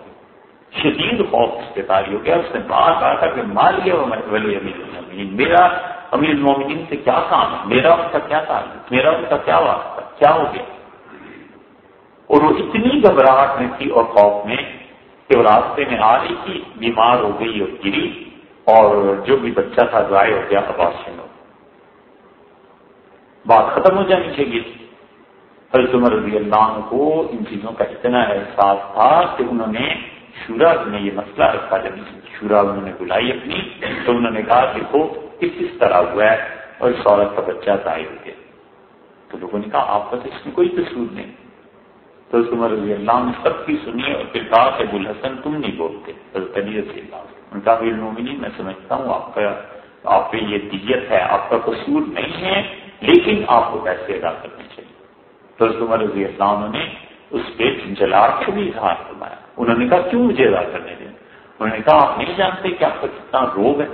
S1: شدید خوف اس کے تاری ہو گیا۔ اس نے بات کہا تھا کہ مار لیا ولی امیر المین میرا امیر المومنین سے کیا کام ہے؟ میرا اس کا کیا تعلق میرا اس کا کیا واسطہ؟ کیا ہو گیا؟ اور وہ اتنی گھبراہٹ میں تھی اور خوف میں کہ وہ راستے میں آ رہی تھی، بیمار ہو گئی اور گری اور جو بھی بچہ تھا ضائع ہو گیا عباس سے بات ختم ہو جانی چاہیے حضرت عمر رضی اللہ عنہ کو ان چیزوں کا اتنا احساس تھا کہ انہوں نے شورا نے یہ مسئلہ رکھا جب شورا انہوں نے بلائی اپنی، تو انہوں نے کہا، دیکھو کس کس طرح ہوا ہے اور اس عورت کا بچہ ظاہر ہو گیا۔ تو لوگوں نے کہا، آپ کا تو اس میں کوئی قصور نہیں۔ تو عمر رضی اللہ نے سب کی سنی اور پھر کہا کہ ابو الحسن تم نہیں بولتے، حضرت علی رضی اللہ ان کا بھی میں سمجھتا ہوں آپ کا، آپ پہ یہ دیت ہے، آپ کا قصور نہیں ہے، لیکن آپ کو پیسے ادا کرنے چاہیے۔ تو عمر رضی اللہ نے اس پہ جلال کا بھی اظہار فرمایا۔ انہوں نے کہا، کیوں مجھے ادا کرنے دیں انہوں نے کہا، آپ نہیں جانتے کہ آپ کا کتنا روگ ہے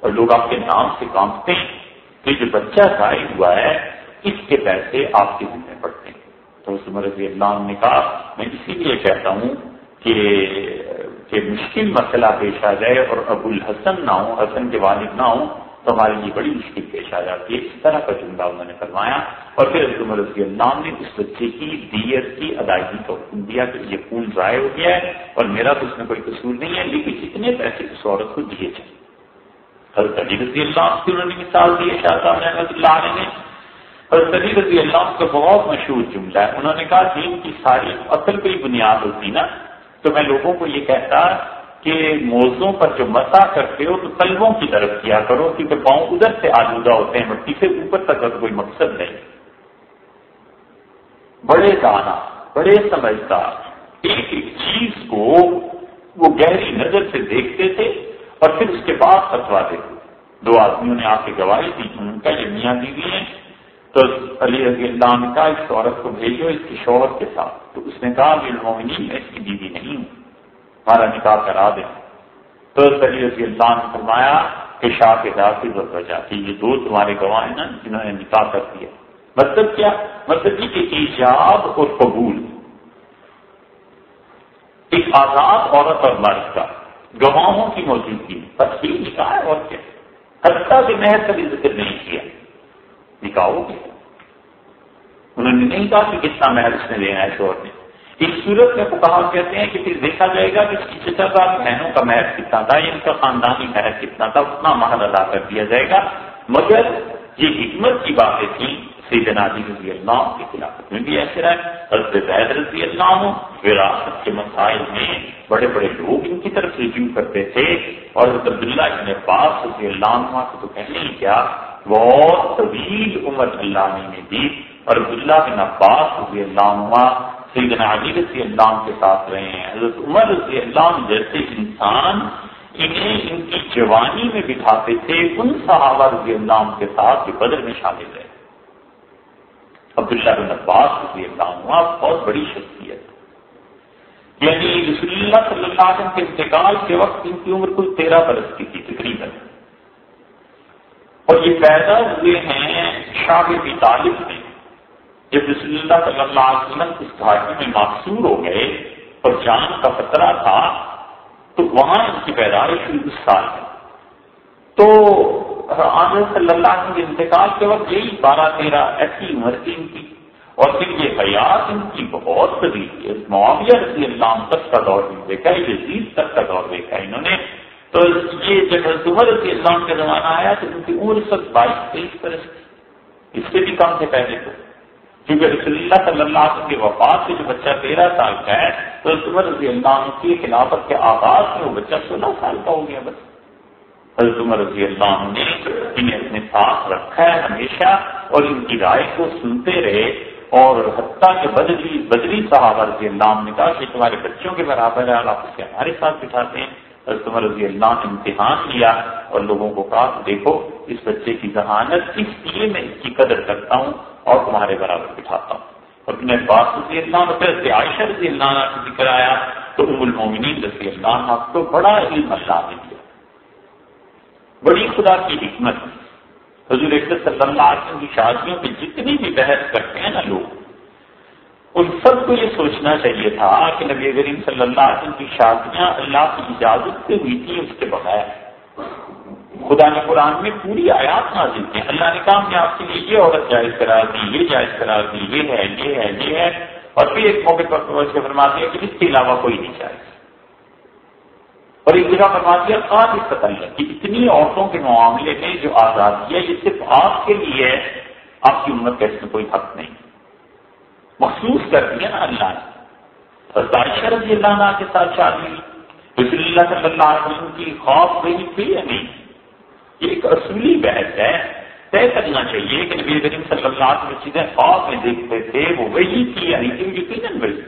S1: اور لوگ آپ کے نام سے کامتے ہیں کہ جو بچہ ظاہر ہوا ہے، اس کے پیسے آپ کے ذمہ پڑتے ہیں۔ تو اس رضی اللہ عنہ نے کہا، میں اسی لیے کہتا ہوں کہ کہ مشکل مسئلہ پیش آ جائے اور ابو الحسن نہ ہوں، حسن کے والد نہ ہوں تو ہمارے لیے بڑی مشکل پیش آ جاتی ہے۔ اس طرح کا جملہ انہوں نے فرمایا۔ اور پھر عمر رضی اللہ نے اس بچے کی دیت کی ادائیگی کا حکم دیا کہ یہ خون ضائع ہو گیا ہے اور میرا تو اس میں کوئی قصور نہیں ہے، لیکن اتنے پیسے اس عورت کو دیے جائیں۔ حضرت علی رضی اللہ کی انہوں نے مثال دی شاہ صاحب رحمۃ اللہ علیہ نے۔ حضرت علی رضی اللہ کا بہت مشہور جملہ ہے۔ انہوں نے کہا، دین کی ساری اصل کوئی بنیاد ہوتی نا، تو میں لوگوں کو یہ کہتا کہ موزوں پر جو مسا کرتے ہو تو قلبوں کی طرف کیا کرو، کیونکہ پاؤں ادھر سے آلودہ ہوتے ہیں، مٹی سے اوپر تک کا کوئی مقصد نہیں۔ بڑے دانا، بڑے سمجھدار، ایک ایک چیز کو وہ گہری نظر سے دیکھتے تھے اور پھر اس کے بعد فتوا دیتے دو آدمیوں نے آ کے گواہی دی، ان کا یہ میاں بیوی ہیں، تو علی رضی اللہ نے کہا اس عورت کو بھیجو، اس کی شوہر کے ساتھ۔ تو اس نے کہا المومنین میں اس کی بیوی نہیں ہوں۔ ہمارا نکاح کرا دیں تو علی رضی اللہ نے فرمایا کہ شاہ کے داخل ضرورت وجہ یہ دو تمہارے گواہ ہیں نا جنہوں نے نکاح کر دیا۔ مطلب کیا؟ مطلب یہ کہ ایجاب اور قبول۔ ایک آزاد عورت اور مرد کا گواہوں کی موجودگی بس یہ نکاح ہے اور کیا؟ حتیٰ کہ محض کبھی ذکر نہیں کیا۔ نکاح ہو گیا۔ انہوں نے نہیں کہا کہ کتنا محل اس نے لینا ہے شور نے۔ اس صورت میں کہا کہتے ہیں کہ پھر دیکھا جائے گا کہ اس بہنوں کا محل کتنا تھا یا ان کا خاندانی محل کتنا تھا، اتنا محل ادا کر دیا جائے گا۔ مگر یہ حکمت کی باتیں تھیں، سیدنا علی رضی اللہ کے خلافت میں بھی ایسے رہے۔ حضرت زید رضی اللہ ہوں وراثت کے مسائل میں بڑے بڑے لوگ ان کی طرف رجوع کرتے تھے۔ اور حضرت عبداللہ ابن عباس رضی اللہ عنہ کو تو کہنے ہی کیا؟ بہت طویل عمر اللہ نے دی۔ اور عبداللہ بن عباس رضی اللہ عنہ سیدنا علی رضی اللہ عنہ کے ساتھ رہے ہیں۔ حضرت عمر رضی اللہ عنہ جیسے انسان انہیں ان کی جوانی میں بٹھاتے تھے، ان صحابہ رضی اللہ عنہ کے ساتھ جو بدر میں شامل رہے۔ عبداللہ بن عباس رضی اللہ عنہ بہت بڑی شخصیت۔ یعنی رسول اللہ صلی اللہ علیہ وسلم کے انتقال کے وقت ان کی عمر کوئی تیرہ برس کی تھی تقریباً۔ اور یہ پیدا ہوئے ہیں شاہ طالب میں۔ جب رسول اللہ صلی اللہ علیہ وسلم اس گھاٹی میں معصور ہو گئے اور جان کا خطرہ تھا، تو وہاں ان کی پیدائش ہوئی اس سال میں تو آنند صلی اللہ علیہ وسلم کے انتقال کے وقت یہی بارہ تیرہ ایسی عمر تھی ان کی۔ اور پھر یہ حیات ان کی بہت بڑی معاویہ رضی اللہ تک کا دور بھی دیکھا ہے جزید تک کا دور دیکھا انہوں نے۔ تو یہ جب عمر رضی اللہ کا زمانہ آیا تو ان کی عمر سب بائیس تیئیس برس تھی۔ اس سے بھی کم تھے پہلے تو۔ کیونکہ رسول اللہ صلی اللہ علیہ وسلم کے وفات سے جو بچہ تیرہ سال کا ہے، تو عمر رضی اللہ عنہ کی خلافت کے آغاز میں وہ بچہ سولہ سال کا ہو گیا بس۔ حضرت عمر رضی اللہ عنہ نے انہیں اپنے ساتھ رکھا ہے ہمیشہ اور ان کی رائے کو سنتے رہے۔ اور حتیٰ کہ بدری بدری صاحب رضی اللہ عنہ نے کہا کہ تمہارے بچوں کے برابر ہے آپ اسے ہمارے ساتھ بٹھاتے ہیں۔ عمر رضی اللہ نے امتحان لیا اور لوگوں کو کہا دیکھو، اس بچے کی ذہانت اس لیے میں اس کی قدر کرتا ہوں اور تمہارے برابر بٹھاتا ہوں۔ اور تمہیں باس رضی اللہ عنہ پھر عائشہ رضی اللہ عنہ کا ذکر آیا تو ام المومنین رضی اللہ عنہ کو بڑا علم اللہ نے دیا۔ بڑی خدا کی حکمت۔ حضور صلی اللہ علیہ وسلم کی شادیوں پہ جتنی بھی بحث کرتے ہیں نا لوگ ان سب کو یہ سوچنا چاہیے تھا کہ نبی کریم صلی اللہ علیہ وسلم کی شادیاں اللہ کی اجازت سے ہوئی تھی اس کے بغیر۔ خدا نے قرآن میں پوری آیات نازل کی۔ اللہ نے کہا میں آپ کے لیے یہ عورت جائز کرا دی، یہ جائز کرا دی، یہ ہے یہ ہے یہ ہے۔ اور پھر ایک موقع پر فرما دیا کہ اس کے علاوہ کوئی نہیں چاہے اور ایک جگہ فرما دیا خاص اس قتل ہے کہ اتنی عورتوں کے معاملے میں جو آزادی ہے، یہ صرف آپ کے لیے ہے، آپ کی امت کا اس میں کوئی حق نہیں۔ محسوس کر دیا نا اللہ نے۔ اور رضی اللہ عنہ کے ساتھ شادی رسول اللہ صلی اللہ علیہ وسلم کی خوف نہیں تھی یا نہیں یہ ایک اصولی بحث ہے۔ طے کرنا چاہیے کہ نبی کریم صلی اللہ علیہ وسلم چیزیں خواب میں دیکھتے تھے، وہ وہی تھی یعنی کہ یقیناً وہی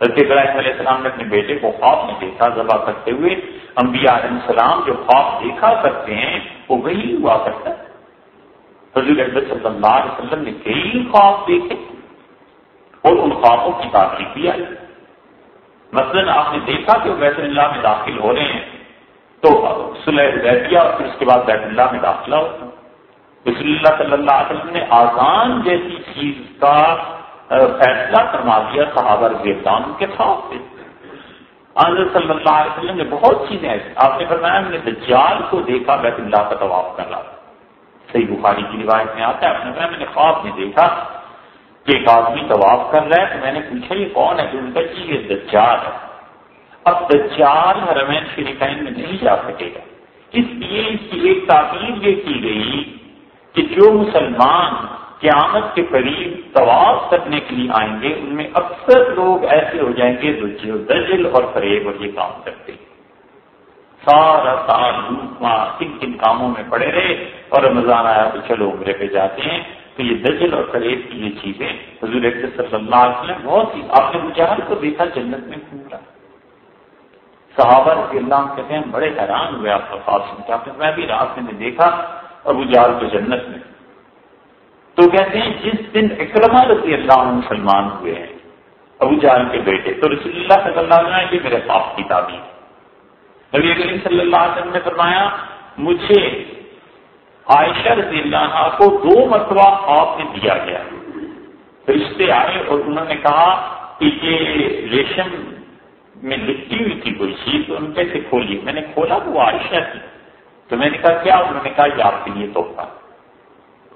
S1: حضرت ابراہیم علیہ السلام نے اپنے بیٹے کو خواب میں دیکھا، ذبح کرتے ہوئے انبیاء علیہ السلام جو خواب دیکھا کرتے ہیں، وہ وہی ہوا کرتا۔ ہے حضور صلی اللہ علیہ وسلم نے کئی خواب دیکھے۔ اور ان خوابوں کی تعریف بھی آئی مثلاً آپ نے دیکھا کہ وہ بیت اللہ میں داخل ہو رہے ہیں، تو سلح بیٹیا اور پھر اس کے بعد بیت اللہ میں داخلہ ہوتا رسول اللہ صلی اللہ علیہ وسلم نے آزان جیسی چیز کا فیصلہ کروا دیا صحابہ رضی اللہ عنہ کے خواب سے۔ آنظر صلی اللہ علیہ وسلم نے بہت چیزیں ایسی آپ نے فرمایا میں نے دجال کو دیکھا، بیت اللہ کا طواف کر رہا صحیح بخاری کی روایت میں آتا ہے، آپ نے فرمایا میں نے خواب میں دیکھا کہ ایک آدمی طواف کر رہا ہے تو میں نے پوچھا، یہ کون ہے؟ کہ ان کا چیز یہ دجال ہے۔ اب دجال حرمین شریفین میں نہیں جا سکے گا۔ اس لیے اس کی ایک تعبیر یہ کی گئی کہ جو مسلمان قیامت کے قریب طواف کرنے کے لیے آئیں گے، ان میں اکثر لوگ ایسے ہو جائیں گے جو دجل اور فریب اور یہ کام کرتے ہیں۔ سارا سال دھوپ کن کن کاموں میں پڑے رہے اور رمضان آیا تو چلو عمرے پہ جاتے ہیں۔ تو یہ دجل اور فریب کی یہ چیزیں حضور صلی اللہ علیہ وسلم بہت ہی آپ نے مجاہر کو دیکھا جنت میں گھوم رہا صحابہ رضی اللہ کہتے ہیں، بڑے حیران ہوئے آپ کا خواب سن کے۔ میں بھی رات میں نے دیکھا اور وہ جال کو جنت میں۔ تو کہتے ہیں، جس دن اکرما رضی اللہ عنہ مسلمان ہوئے ہیں، ابو جان کے بیٹے، تو رسول اللہ صلی اللہ علیہ وسلم یہ میرے باپ کی تعبیر۔ نبی کریم صلی اللہ علیہ وسلم نے فرمایا، مجھے عائشہ رضی اللہ عنہ کو دو مرتبہ خواب میں دیا گیا۔ رشتے آئے اور انہوں نے کہا کہ یہ ریشم میں لکھتی ہوئی تھی کوئی چیز تو ان کیسے کھولی۔ میں نے کھولا وہ عائشہ تھی۔ تو میں نے کہا، کیا؟ انہوں نے کہا، یہ آپ کے لیے تحفہ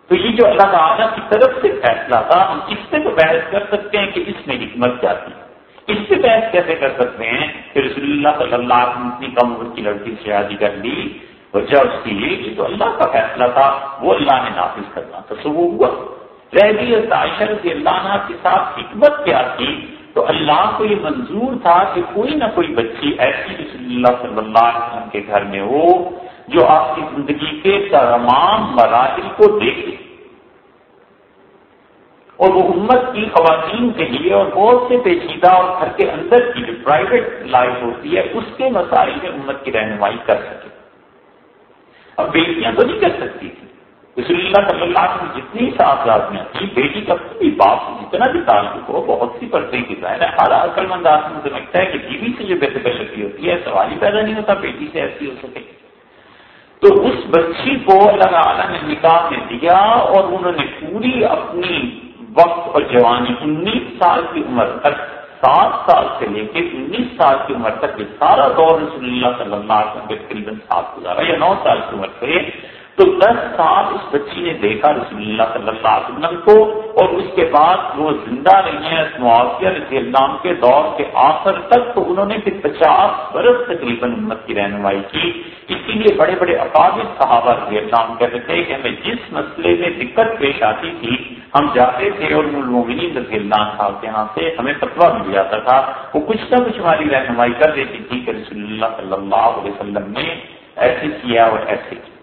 S1: تو یہ جو اللہ تعالیٰ کی طرف سے فیصلہ تھا، ہم اس سے تو بحث کر سکتے ہیں کہ اس میں حکمت کیا تھی۔ اس سے بحث کیسے کر سکتے ہیں؟ کہ رسول اللہ صلی اللہ علیہ وسلم اتنی کم عمر کی لڑکی سے شادی کر لی۔ وجہ اس کی یہ کہ جو اللہ کا فیصلہ تھا، وہ اللہ نے نافذ کرنا تھا۔ سو وہ ہوا۔ رہ گئی عائشہ رضی اللہ عنہ کے ساتھ حکمت کیا تھی تو اللہ کو یہ منظور تھا کہ کوئی نہ کوئی بچی ایسی رسول اللہ صلی اللہ علیہ وسلم کے گھر میں ہو، جو آپ کی زندگی کے تمام مراحل کو دیکھے۔ اور وہ امت کی خواتین کے لیے اور بہت سے پیچیدہ اور گھر کے اندر کی جو پرائیویٹ لائف ہوتی ہے، اس کے مسائل میں امت کی رہنمائی کر سکے۔ اب بیٹیاں تو نہیں کر سکتی تھی رسول اللہ صلی اللہ علیہ وسلم جتنی صاحبات تھی بیٹی کا کوئی باپ جتنا بھی تعلق ہو، بہت سی پردے کی ظاہر ہے۔ ہر عقل مند آدمی سمجھتا ہے کہ بیوی سے جو بہتر لگی ہوتی ہے، سوال ہی پیدا نہیں ہوتا بیٹی سے ایسی ہو سکے۔ تو اس بچی کو اللہ تعالیٰ نے نکاح میں دیا اور انہوں نے پوری اپنی وقت اور جوانی انیس سال کی عمر تک سات سال سے لے کے انیس سال کی عمر تک یہ سارا دور رسول اللہ صلی اللہ علیہ وسلم کے تقریباً سات گزارا یا نو سال کی عمر سے۔ تو دس سال اس بچی نے دیکھا رسول اللہ صلی اللہ علیہ وسلم کو اور اس کے بعد وہ زندہ رہی ہیں معاویہ رضی اللہ کے دور کے آخر تک تو انہوں نے پھر پچاس برس تقریباً امت کی رہنمائی کی۔ اسی لیے بڑے بڑے اقابل صحابہ رضی اللہ کہتے تھے کہ ہمیں جس مسئلے میں دقت پیش آتی تھی ہم جاتے تھے اور المومنین رضی اللہ صاحب کے یہاں سے ہمیں فتوا مل جاتا تھا۔ وہ کچھ نہ کچھ ہماری رہنمائی کر دیتی تھی کہ رسول اللہ صلی اللہ علیہ وسلم نے ایسے کیا اور ایسے کیا۔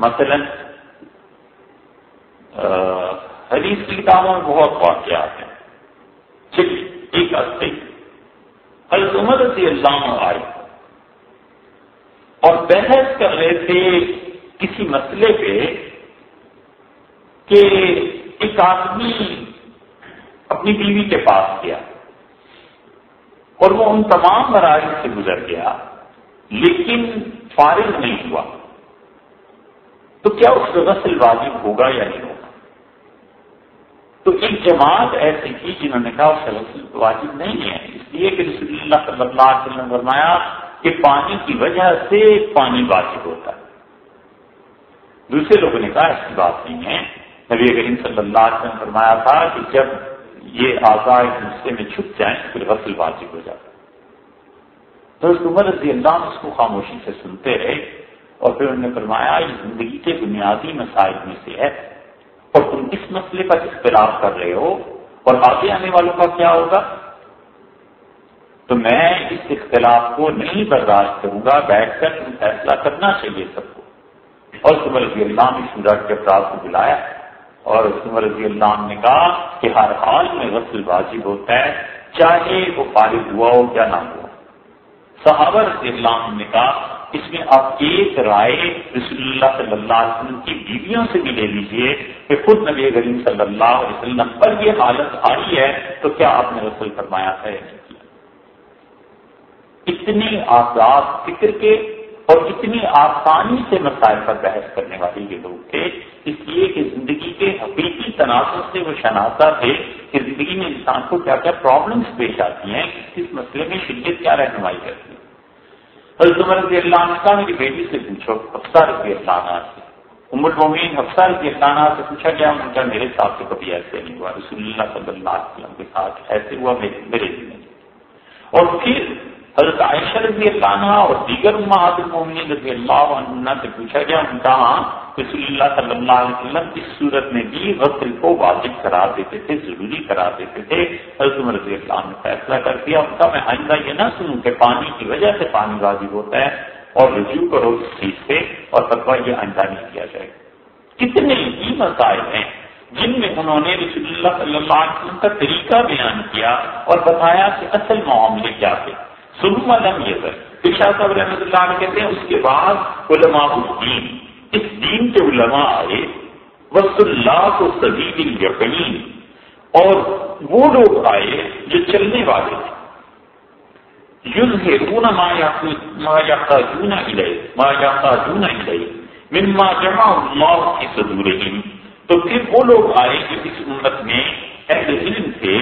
S1: مثلا حدیث کی کتابوں میں بہت واقعات ہیں۔ ایک ہستے الزمر رضی اللہ آئے اور بحث کر رہے تھے کسی مسئلے پہ کہ ایک آدمی اپنی بیوی کے پاس گیا اور وہ ان تمام مراحل سے گزر گیا، لیکن فارغ نہیں ہوا۔ تو کیا اس کا غسل واجب ہوگا یا نہیں ہوگا؟ تو ایک جماعت ایسی تھی جنہوں نے کہا اس کا غسل واجب نہیں ہے۔ اس لیے کہ رسول اللہ صلی اللہ علیہ وسلم فرمایا کہ پانی کی وجہ سے پانی واجب ہوتا ہے۔ دوسرے لوگوں نے کہا ایسی بات نہیں ہے۔ نبی کریم صلی اللہ علیہ وسلم فرمایا تھا کہ جب یہ آزاد حصے میں چھپ جائیں پھر غسل واجب ہو جاتا تو اس عمر رضی اللہ اس کو خاموشی سے سنتے رہے اور پھر انہوں نے فرمایا، یہ زندگی کے بنیادی مسائل میں سے ہے اور تم اس مسئلے پر اختلاف کر رہے ہو اور آگے آنے والوں کا کیا ہوگا؟ تو میں اس اختلاف کو نہیں برداشت کروں گا، بیٹھ کر فیصلہ کرنا چاہیے سب کو۔ اور سمر رضی اللہ نے سورج کے افراد کو بلایا۔ اور سمر رضی اللہ نے کہا کہ ہر حال میں غسل واجب ہوتا ہے، چاہے وہ فارغ ہوا ہو یا نہ ہوا۔ صحابہ رضی اللہ نے کہا، اس میں آپ ایک رائے رسول اللہ صلی اللہ علیہ وسلم کی بیویوں سے بھی لے لیجیے کہ خود نبی کریم صلی اللہ علیہ وسلم پر یہ حالت آئی ہے، تو کیا آپ نے رسول فرمایا ہے؟ اتنی آزاد فکر کے اور اتنی آسانی سے مسائل پر بحث کرنے والے یہ لوگ تھے اس لیے کہ زندگی کے حقیقی تناسب سے وہ شناسا تھے کہ زندگی میں انسان کو کیا کیا پرابلمس پیش آتی ہیں اس مسئلے میں شریعت کیا رہنمائی کرتی ہے حضرت عمر رضی اللہ عنہ کا میری بیٹی سے پوچھو، حفصہ رضی اللہ عنہ سے۔ ام المومین حفصہ رضی اللہ عنہ سے پوچھا گیا ان کا میرے ساتھ تو کبھی ایسے نہیں ہوا۔ رسول اللہ صلی اللہ علیہ وسلم کے ساتھ ایسے ہوا، میرے لیے اور پھر حضرت عائشہ رضی اللہ عنہ اور دیگر امہات رضی اللہ عنہ سے پوچھا گیا، ان کا ہاں، رسول اللہ صلی اللہ علیہ وسلم اس صورت میں بھی غسل کو واجب قرار دیتے تھے، ضروری قرار دیتے تھے۔ حضرت عمر رضی اللہ عنہ نے فیصلہ کر دیا، ان کا میں آئندہ یہ نہ سنوں کہ پانی کی وجہ سے پانی واجب ہوتا ہے اور رجوع کرو اس چیز سے اور فتوا یہ آئندہ نہیں کیا جائے۔ کتنے ہی مسائل ہیں جن میں انہوں نے رسول اللہ صلی اللہ علیہ وسلم کا طریقہ بیان کیا اور بتایا کہ اصل معاملے کیا تھے۔ سنو لم یہ سر شاہ صاحب رحمۃ اللہ علیہ کہتے ہیں، اس کے بعد علماء الدین، اس دین کے علماء آئے، وس اللہ کو سبیل یقین اور وہ لوگ آئے جو چلنے والے تھے۔ یظہرون ما یحتاجون الیہ ما یحتاجون الیہ مما جمع اللہ کی صدورہم تو پھر وہ لوگ آئے جو اس امت میں اہل علم تھے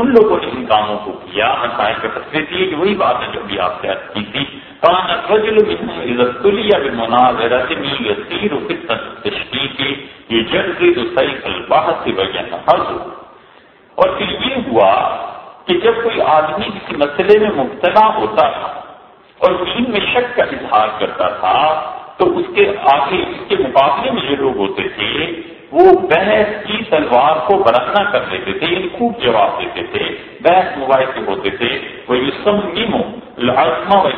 S1: ان لوگوں نے ان کاموں کو کیا مسائل کے فصلے دیے کہ وہی بات ہے جو بھی آپ سے عرض کی تھی۔ کان رجل منهم اذا ابتلي بمناظرة يسير فتنة التشكيك البحث وينهزه اور پھر یہ ہوا کہ جب کوئی آدمی کسی مسئلے میں مبتلا ہوتا تھا اور دین میں شک کا اظہار کرتا تھا، تو اس کے آگے، اس کے مقابلے میں جو لوگ ہوتے تھے وہ بحث کی تلوار کو برتنا کر لیتے تھے یعنی خوب جواب دیتے تھے، بحث موبائل کے ہوتے تھے، وہ یوسم نیمو لازمہ و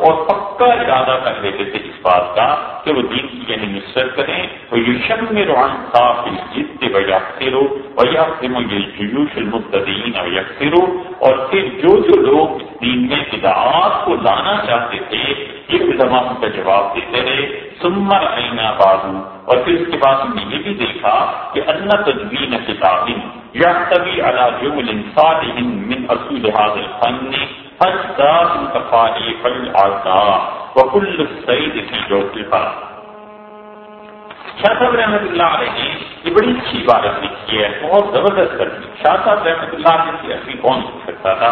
S1: اور پکا ارادہ کر لیتے تھے اس بات کا کہ وہ دین کی یعنی نصرت کریں۔ وہ یوشم میں روحان صاف جیت کے وجہ سرو وجہ جیوش المدین اور یکسرو اور پھر جو جو لوگ دین میں اداعت کو لانا چاہتے تھے، یہ علماء کا جواب دیتے رہے۔ سمر اینا بازو اور پھر اس کے بعد ہم نے یہ بھی دیکھا کہ اللہ تجوین کتاب یا طبی علا جمل صالح من اصول حاضر هذا الفن حتى انتفاعی فل آزا وکل سعید کی جو شاہ صاحب رحمت اللہ علیہ نے یہ بڑی اچھی عبارت لکھی ہے، بہت زبردست کرتی شاہ صاحب رحمت اللہ علیہ جیسی ایسی کون سن سکتا تھا؟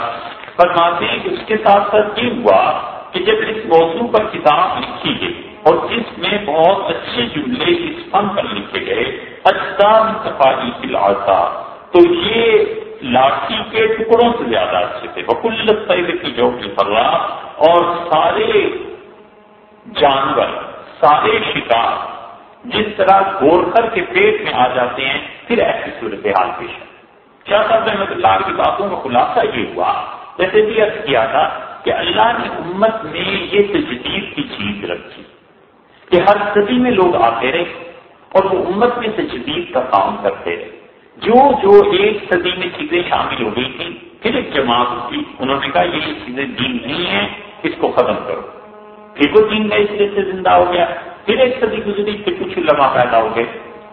S1: فرماتے ہیں کہ اس کے ساتھ ساتھ یہ ہوا کہ جب اس موضوع پر کتاب لکھی گئی اور جس میں بہت اچھے جملے اس فن پر لکھے گئے اجدام صفائی فلاسا تو یہ لاٹھی کے ٹکڑوں سے زیادہ اچھے تھے۔ بکل سعید کی جو فرح اور سارے جانور، سارے شکار جس طرح گور کر کے پیٹ میں آ جاتے ہیں، پھر ایسی صورتحال پیش ہے کیا صاحب رحمت اللہ کی باتوں کا خلاصہ یہ ہوا؟ جیسے بھی عرض کیا تھا کہ اللہ نے امت میں یہ تجدید کی چیز رکھی۔ کہ ہر صدی میں لوگ آتے رہے اور وہ امت میں تجدید کا کام کرتے رہے۔ جو جو ایک صدی میں چیزیں شامل ہو گئی تھیں، پھر ایک جماعت کی انہوں نے کہا، یہ چیزیں دین نہیں ہیں، اس کو ختم کرو۔ پھر وہ دین نئے سرے سے زندہ ہو گیا۔ پھر ایک صدی گزری، پھر کچھ لمحہ پیدا ہو گئے۔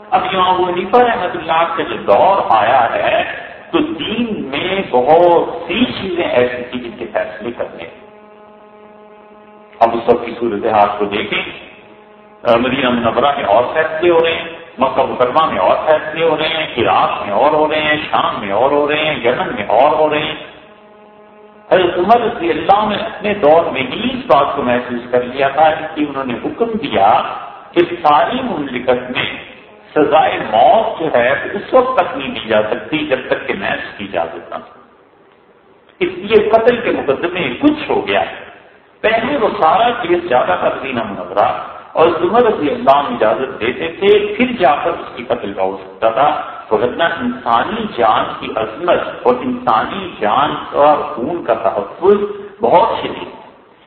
S1: اب یہاں وہ نیپر احمد اللہ کا جو دور آیا ہے، تو دین میں بہت سی چیزیں ایسی تھی جن کے فیصلے کرنے۔ اب اس وقت کی صورت حال کو دیکھیں۔ مدینہ منورہ میں اور فیصلے ہو رہے ہیں، مکہ مکرمہ میں اور فیصلے ہو رہے ہیں، عراق میں اور ہو رہے ہیں، شام میں اور ہو رہے ہیں، یمن میں اور ہو رہے ہیں۔ حضرت عمر رضی اللہ نے اپنے دور میں ہی اس بات کو محسوس کر لیا تھا کہ انہوں نے حکم دیا کہ ساری مملکت میں سزائے موت جو ہے، اس وقت تک نہیں دی جا سکتی جب تک کہ میں اس کی اجازت نہ اس لیے قتل کے مقدمے کچھ ہو گیا۔ پہلے وہ سارا کیس زیادہ کر دینا منورہ اور زمر رضی اللہ اجازت دیتے تھے، پھر جا کر اس کی قتل کا ہو سکتا تھا۔ ورنہ انسانی جان کی عظمت اور انسانی جان کا خون کا تحفظ بہت شدید۔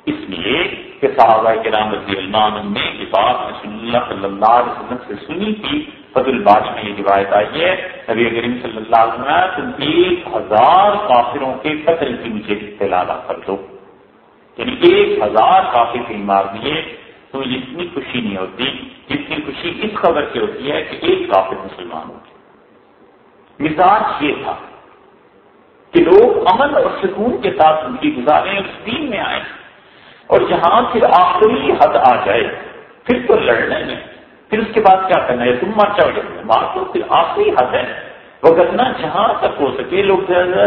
S1: اس لیے کہ صحابہ کرام رضی اللہ عنہ نے یہ بات رسول اللہ صلی اللہ علیہ وسلم سے سنی تھی۔ فضل الباش میں یہ روایت آئی ہے۔ نبی کریم صلی اللہ علیہ وسلم تم ایک ہزار کافروں کے قتل کی مجھے اطلاع کر دو۔ یعنی ایک ہزار کافر کے مار دیے۔ تو اتنی خوشی نہیں ہوتی جتنی خوشی اس خبر سے ہوتی ہے کہ ایک کافر مسلمان ہوتی مزاج یہ تھا کہ لوگ امن اور سکون کے ساتھ ان کی گزارے اس دین میں آئے اور جہاں پھر آخری حد آ جائے، پھر تو لڑنے میں۔ پھر اس کے بعد کیا کرنا ہے؟ تم مر مار تو پھر آخری حد ہے۔ وہ کرنا جہاں تک ہو سکے، لوگ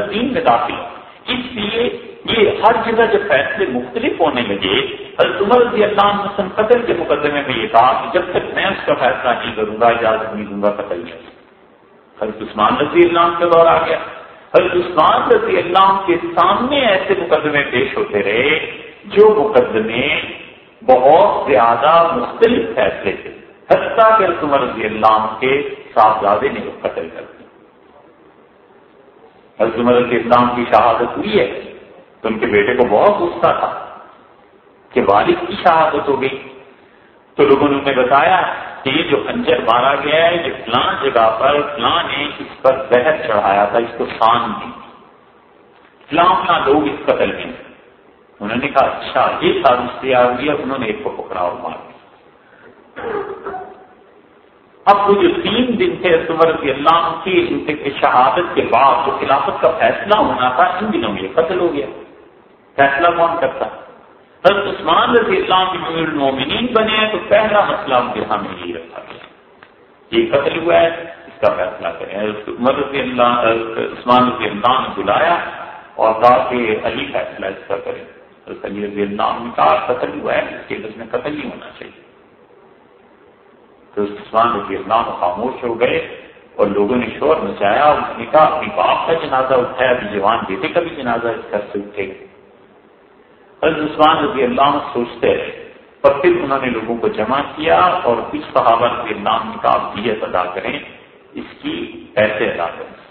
S1: دین میں داخل ہوں۔ اس لیے یہ ہر جگہ جب فیصلے مختلف ہونے لگے۔ عمر رضی اللہ عنہ قتل کے مقدمے میں یہ کہا کہ جب تک میں اس کا فیصلہ نہیں کروں گا، اجازت نہیں دوں گا، قتل میں حضرت عثمان رضی اللہ عنہ کا دور آ گیا۔ حضرت عثمان رضی اللہ عنہ کے سامنے ایسے مقدمے پیش ہوتے رہے جو مقدمے بہت زیادہ مختلف فیصلے تھے۔ حتیٰ کہ عمر رضی اللہ عنہ کے صاحبزادے نے قتل کر دی۔ حضرت عمر رضی اللہ کی شہادت ہوئی ہے۔ تو ان کے بیٹے کو بہت غصہ تھا کہ والد کی شہادت ہو گئی۔ تو لوگوں نے انہیں بتایا کہ یہ جو خنجر مارا گیا ہے، یہ فلاں جگہ پر، فلاں نے اس پر زہر چڑھایا تھا، اس کو سان دی۔ فلاں فلاں لوگ اس قتل میں انہوں نے کہا اچھا یہ سازش تیار ہوئی انہوں نے ایک کو پکڑا اور مار دیا۔ اب وہ جو تین دن تھے عمر رضی اللہ کی شہادت کے بعد جو خلافت کا فیصلہ ہونا تھا، ان دنوں میں قتل ہو گیا۔ فیصلہ کون کرتا حضرت عثمان رضی اللہ کی المومنین بنے ہیں تو پہلا مسئلہ ان کے ہاں سامنے یہی رکھا گیا یہ قتل ہوا ہے، اس کا فیصلہ کریں۔ عمر رضی اللہ عثمان رضی اللہ نے بلایا اور کہا کہ علی فیصلہ اس کا کرے حضرت علی رضی اللہ نے کہا، قتل ہوا ہے، اس کے اس میں قتل ہی ہونا چاہیے۔ تو عثمان رضی اللہ خاموش ہو گئے اور لوگوں نے شور مچایا اس نے کہا، اپنی باپ کا جنازہ اٹھایا ابھی جوان بیٹے کا بھی جنازہ اس گھر سے اٹھے۔ حضرت عثمان رضی اللہ سوچتے رہے۔ اور پھر انہوں نے لوگوں کو جمع کیا اور کچھ صحابہ رضی اللہ نے کہا دیت ادا کریں، اس کی پیسے ادا کریں۔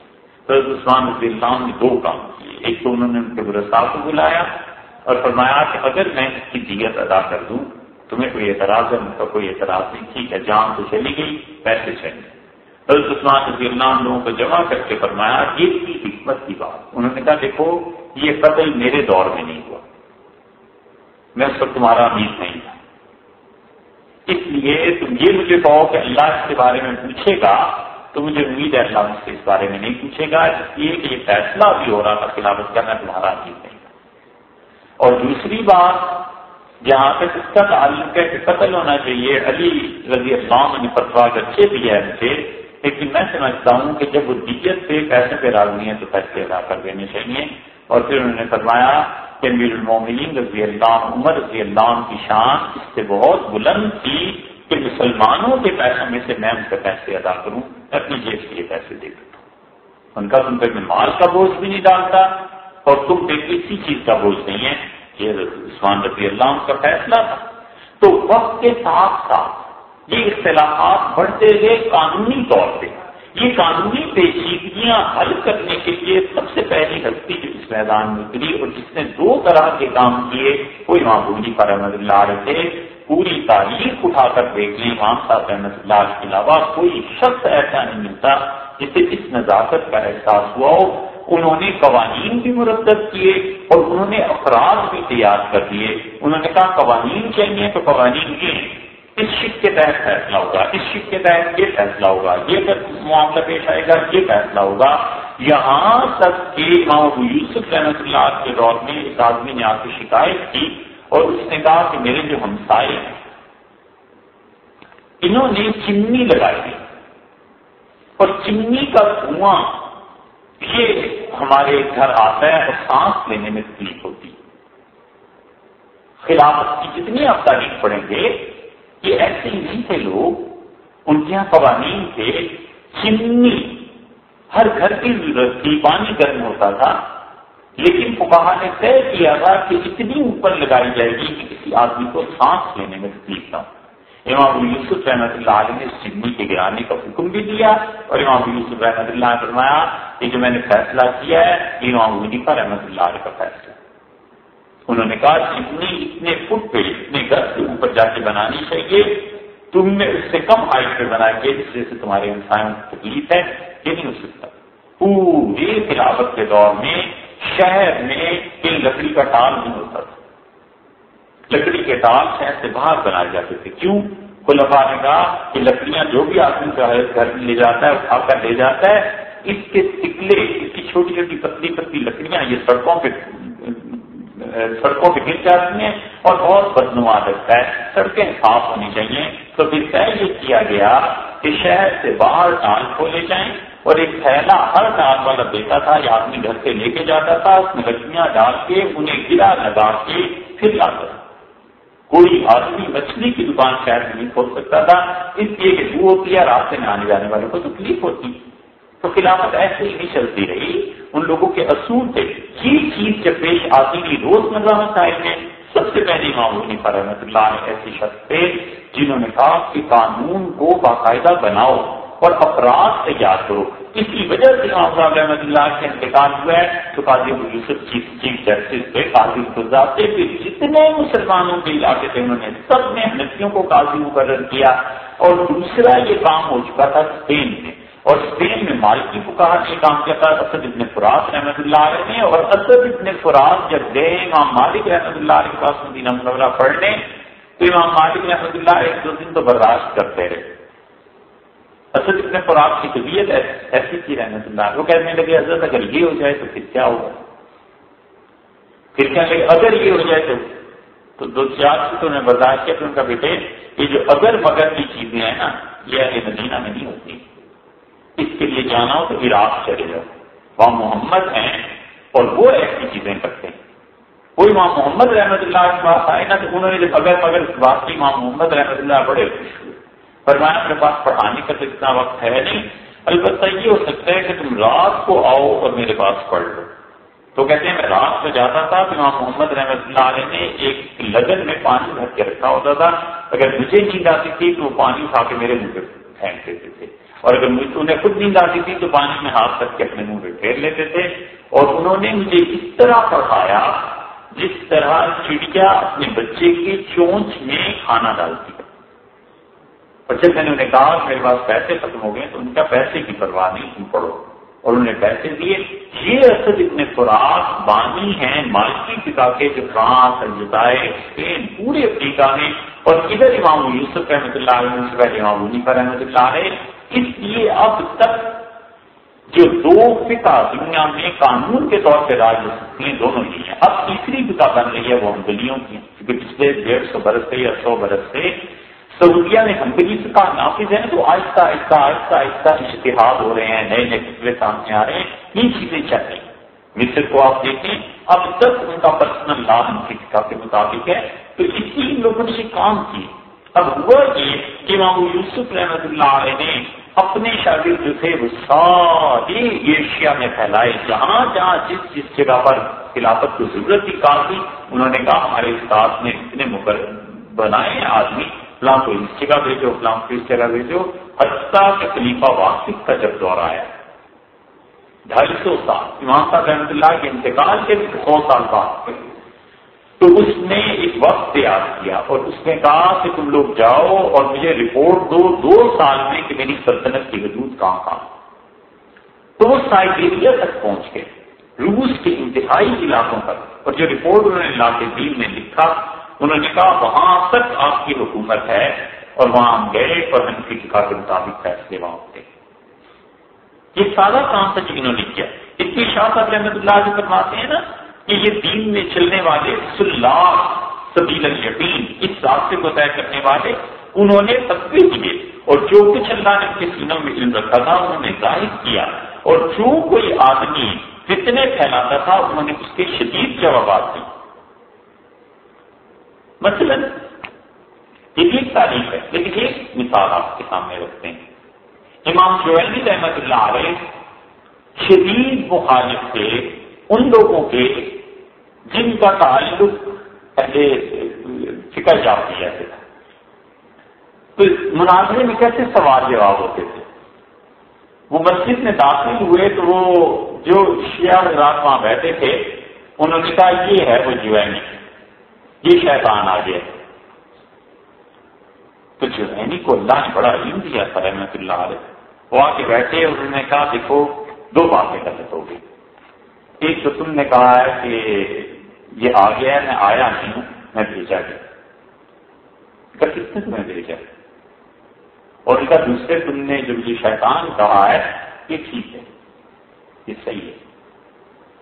S1: حضرت عثمان رضی اللہ نے دو کام کیے۔ ایک تو انہوں نے ان کے گرستار کو بلایا اور فرمایا کہ اگر میں اس کی دیت ادا کر دوں، تمہیں کوئی اعتراض ہے؟ ان کا کوئی اعتراض نہیں، ٹھیک ہے، جان تو چلی گئی، پیسے چلے۔ حضرت عثمان رضی اللہ لوگوں کو جمع کر کے فرمایا، یہ تھی حکمت کی بات۔ انہوں نے کہا، دیکھو، یہ قتل میرے دور میں نہیں ہوا۔ میں اس پر تمہارا امید نہیں تھا۔ اس لیے تم یہ مجھے کہو کہ اللہ اس کے بارے میں پوچھے گا تو مجھے امید ہے اللہ مجھ سے اس بارے میں نہیں پوچھے گا اس لیے کہ یہ فیصلہ بھی ہو رہا تھا خلافت کرنا تمہارا امید نہیں تھا۔ اور دوسری بات، جہاں تک اس کا تعلق ہے کہ قتل ہونا چاہیے، علی رضی اللہ نے فتوا اچھے بھی ہے مجھے، لیکن میں سمجھتا ہوں کہ جب وہ دیت پہ پیسے پہ راضی ہیں تو پیسے ادا کر دینے چاہیے۔ اور پھر انہوں نے فرمایا کہ میر المومنین رضی اللہ عمر رضی اللہ کی شان اس سے بہت بلند تھی کہ مسلمانوں کے پیسوں میں سے میں ان کے پیسے ادا کروں اپنی جیب کے پیسے دے دوں ان کا تم پہ مال کا بوجھ بھی نہیں ڈالتا اور تم پہ کسی چیز کا بوجھ نہیں ہے۔ یہ عثمان رضی اللہ کا فیصلہ تھا۔ تو وقت کے ساتھ ساتھ یہ اختلافات بڑھتے گئے قانونی طور پہ۔ یہ قانونی پیچیدگیاں حل کرنے کے لیے سب سے پہلی ہستی جو اس میدان میں اتری اور جس نے دو طرح کے کام کیے وہ امام بولی پر رحمت اللہ علیہ تھے پوری تاریخ اٹھا کر دیکھ لی امام صاحب رحمت اللہ کے علاوہ کوئی شخص ایسا نہیں ملتا جسے اس نزاکت کا احساس ہوا ہو۔ انہوں نے قوانین بھی مرتب کیے اور انہوں نے افراد بھی تیار کر دیے۔ انہوں نے کہا، قوانین چاہیے تو قوانین یہ اس شک کے تحت فیصلہ ہوگا، اس شک کے تحت یہ فیصلہ ہوگا، یہ معاملہ پیش آئے گا، یہ فیصلہ ہوگا۔ یہاں تک کہ امام ابو یوسف رحمۃ اللہ کے دور میں ایک آدمی نے آ کے شکایت کی اور اس نے کہا کہ میرے جو ہمسائے انہوں نے چمنی لگائی اور چمنی کا دھواں یہ ہمارے گھر آتا ہے اور سانس لینے میں تکلیف ہوتی۔ خلافت کی جتنی آپ تاریخ پڑھیں گے یہ ایسے ہی نہیں تھے لوگ، ان کے یہاں قوانین تھے۔ چمنی ہر گھر کی ضرورت تھی پانی گرم ہوتا تھا، لیکن فکاہ نے طے کیا تھا کہ اتنی اوپر لگائی جائے گی کہ کسی آدمی کو سانس لینے میں تکلیف نہ ہو۔ امام یوسف رحمۃ اللہ علیہ نے سڈنی کے گرانے کا حکم بھی دیا اور امام یوسف رحمۃ اللہ نے فرمایا کہ جو میں نے فیصلہ کیا ہے امام منیفا رحمۃ اللہ علیہ کا فیصلہ انہوں نے کہا، جتنی اتنے فٹ پہ، اتنے گھر کے اوپر جا کے بنانی چاہیے، تم نے اس سے کم ہائٹ پہ بنا کے جس سے تمہارے انسان کو تکلیف ہے، یہ نہیں ہو سکتا۔ پورے خلافت کے دور میں شہر میں ایک لکڑی کا ٹال نہیں ہوتا تھا۔ لکڑی کے ٹال شہر سے باہر بنائے جاتے تھے۔ کیوں؟ خلفا نے کہا کہ لکڑیاں جو بھی آدمی کا گھر لے جاتا ہے اٹھا کر لے جاتا ہے، اس کے ٹکلے اس کی چھوٹی چھوٹی پتلی پتلی لکڑیاں، یہ سڑکوں پہ سڑکوں پہ گر جاتی ہیں اور بہت بدنما لگتا ہے۔ سڑکیں صاف ہونی چاہیے۔ تو پھر طے یہ کیا گیا کہ شہر سے باہر ڈال کھولے جائیں اور ایک تھیلا ہر ڈال والا بیٹا تھا، یہ آدمی گھر سے لے کے جاتا تھا، اس میں لکڑیاں ڈال کے انہیں گرا لگا کے پھر لاتا تھا کوئی آدمی مچھلی کی دکان شہر میں نہیں کھول سکتا تھا۔ اس لیے کہ وہ ہوتی ہے، راستے میں آنے جانے والوں کو تکلیف ہوتی۔ تو خلافت ایسے ہی نہیں چلتی رہی۔ ان لوگوں کے اصول تھے۔ یہ چیز جب پیش آتی تھی، روز مرہ مسائل میں، سب سے پہلے معمولی پر رحمت اللہ نے ایسی شخص تھے جنہوں نے کہا کہ قانون کو باقاعدہ بناؤ اور افراد تیار کرو۔ اس کی وجہ سے امام صاحب رحمۃ اللہ کے انتقال ہوا ہے تو قاضی یوسف چیف چیف جسٹس تھے، قاضی گزارتے پھر جتنے مسلمانوں کے علاقے تھے، انہوں نے سب نے نسیوں کو قاضی مقرر کیا۔ اور دوسرا یہ کام ہو چکا تھا اسپین میں۔ اور اسپین میں مالکی کو کہا کہ کام کیا تھا اسد ابن فراد رحمۃ اللہ علیہ نے اور اسد ابن فراد جب گئے امام مالک رحمۃ اللہ علیہ کے پاس مدینہ منورہ پڑھنے تو امام مالک رحمۃ اللہ ایک دو دن تو برداشت کرتے رہے۔ اسد ابن خوراک کی طبیعت ایسی تھی رحمت اللہ۔ وہ کہنے لگے، حضرت اگر یہ ہو جائے تو پھر کیا ہوگا؟ پھر کیا لگے، اگر یہ ہو جائے تو دو چار سے تو انہیں برداشت کیا کہ ان کا بیٹے، یہ جو اگر مگر کی چیزیں ہیں نا، یہ مدینہ میں نہیں ہوتی۔ اس کے لیے جانا ہو تو عراق چلے جاؤ۔ وہاں محمد ہیں اور وہ ایسی چیزیں کرتے ہیں۔ کوئی ماں محمد رحمت اللہ کے پاس آئے نا تو انہوں نے جب اگر مگر اس بات کی ماں محمد رحمت اللہ بڑے خوش ہوئے۔ پر میں اپنے پاس پڑھانے کا تو اتنا وقت ہے نہیں۔ البتہ یہ ہو سکتا ہے کہ تم رات کو آؤ اور میرے پاس پڑھ لو۔ تو کہتے ہیں میں رات کو جاتا تھا کہ وہاں محمد رحمت اللہ علیہ نے ایک لگن میں پانی بھر کے رکھا ہوتا تھا۔ اگر مجھے نیند آتی تھی تو وہ پانی اٹھا کے میرے منہ پہ پھینک دیتے تھے۔ اور اگر انہیں خود نیند آتی تھی تو پانی میں ہاتھ رکھ کے اپنے منہ پہ پھیر لیتے تھے اور انہوں نے مجھے اس طرح پڑھایا جس طرح چڑیا اپنے بچے کے چونچ میں کھانا ڈالتی۔ اور جب میں نے انہیں کہا، میرے پاس پیسے ختم ہو گئے تو ان کا پیسے کی پرواہ نہیں، تم پڑھو۔ اور انہیں پیسے دیے۔ یہ اصل اتنے خوراک بانی ہیں، مالکی پتا کے جو فرانس، الجزائر، اسپین، پورے افریقہ میں۔ اور ادھر امام یوسف رحمۃ اللہ علیہ امام منیفا رحمۃ اللہ علیہ اس لیے اب تک جو دو فقہ دنیا میں قانون کے طور پہ راج ہو سکتی ہیں، دونوں ہی ہیں۔ اب تیسری فقہ بن رہی ہے وہ ہمبلیوں کی کیونکہ پچھلے ڈیڑھ سو برس سے یا سو برس سے سعودیہ میں ہمبلی فقہ نافذ ہے تو آہستہ آہستہ آہستہ آہستہ اشتہاد ہو رہے ہیں، نئے نئے فکرے سامنے آ رہے ہیں، یہ چیزیں چل رہی مصر کو آپ دیکھیں، اب تک ان کا پرسنل لا ان کی فقہ کے مطابق ہے۔ تو اسی لوگوں نے کام کی اب ہوا یہ کہ امام یوسف رحمت اللہ علیہ نے اپنے شاگرد جو تھے وہ سارے ایشیا میں پھیلائے۔ جہاں جہاں جس جس جگہ پر خلافت کو ضرورت تھی کافی انہوں نے کہا ہمارے استاد نے اتنے مقرر بنائے آدمی، فلاں کو اس جگہ بھیجو، فلاں کو اس جگہ بھیجو۔ حتیٰ کہ خلیفہ واقف کا جب دور آیا۔ ڈھائی سو سال، امام صاحب رحمۃ اللہ کے انتقال کے سو سال بعد۔ تو اس نے ایک وقت تیار کیا اور اس نے کہا کہ تم لوگ جاؤ اور مجھے رپورٹ دو دو سال میں کہ میری سلطنت کی حدود کہاں کہاں۔ تو وہ سائبیریا تک پہنچ گئے، روس کے انتہائی علاقوں پر۔ اور جو رپورٹ انہوں نے علاقے دین میں لکھا، انہوں نے کہا، وہاں تک آپ کی حکومت ہے اور وہاں ہم گئے اور ہنفی فکا کے مطابق فیصلے وہاں ہوتے۔ یہ سارا کام تھا انہوں نے کیا۔ اتنی شاہ صاحب رحمت اللہ جو فرماتے ہیں نا کہ یہ دین میں چلنے والے سلح سبیل یقین اس راستے کو طے کرنے والے، انہوں نے تصویر دیے اور جو کچھ اللہ نے ان کے سینوں میں علم رکھا تھا، انہوں نے ظاہر کیا۔ اور جو کوئی آدمی کتنے پھیلاتا تھا، انہوں نے اس کے شدید جوابات دیے مثلا، یہ ایک تاریخ ہے، لیکن ایک مثال آپ کے سامنے رکھتے ہیں۔ امام شعیبی رحمت اللہ علیہ شدید مخالف تھے، ان لوگوں کے جن کا تعلق ایسے فکر جاتی ہے تو مناظرے میں کیسے سوال جواب ہوتے تھے؟ وہ مسجد میں داخل ہوئے تو وہ جو شیعہ حضرات وہاں بیٹھے تھے، انہوں نے کہا، یہ ہے وہ جوینی، یہ شیطان آ گیا تو جوینی کو اللہ نے بڑا علم دیا تھا رحمت اللہ علیہ۔ وہ آ کے بیٹھے، انہوں نے کہا، دیکھو، دو باتیں غلط ہو گئی۔ ایک تو تم نے کہا ہے کہ یہ آ گیا ہے، میں آیا نہیں ہوں، میں بھیجا گیا۔ کس نے تمہیں بھیجا اور ان کا دوسرے تم نے جو یہ شیطان کہا ہے، یہ ٹھیک ہے، یہ صحیح ہے۔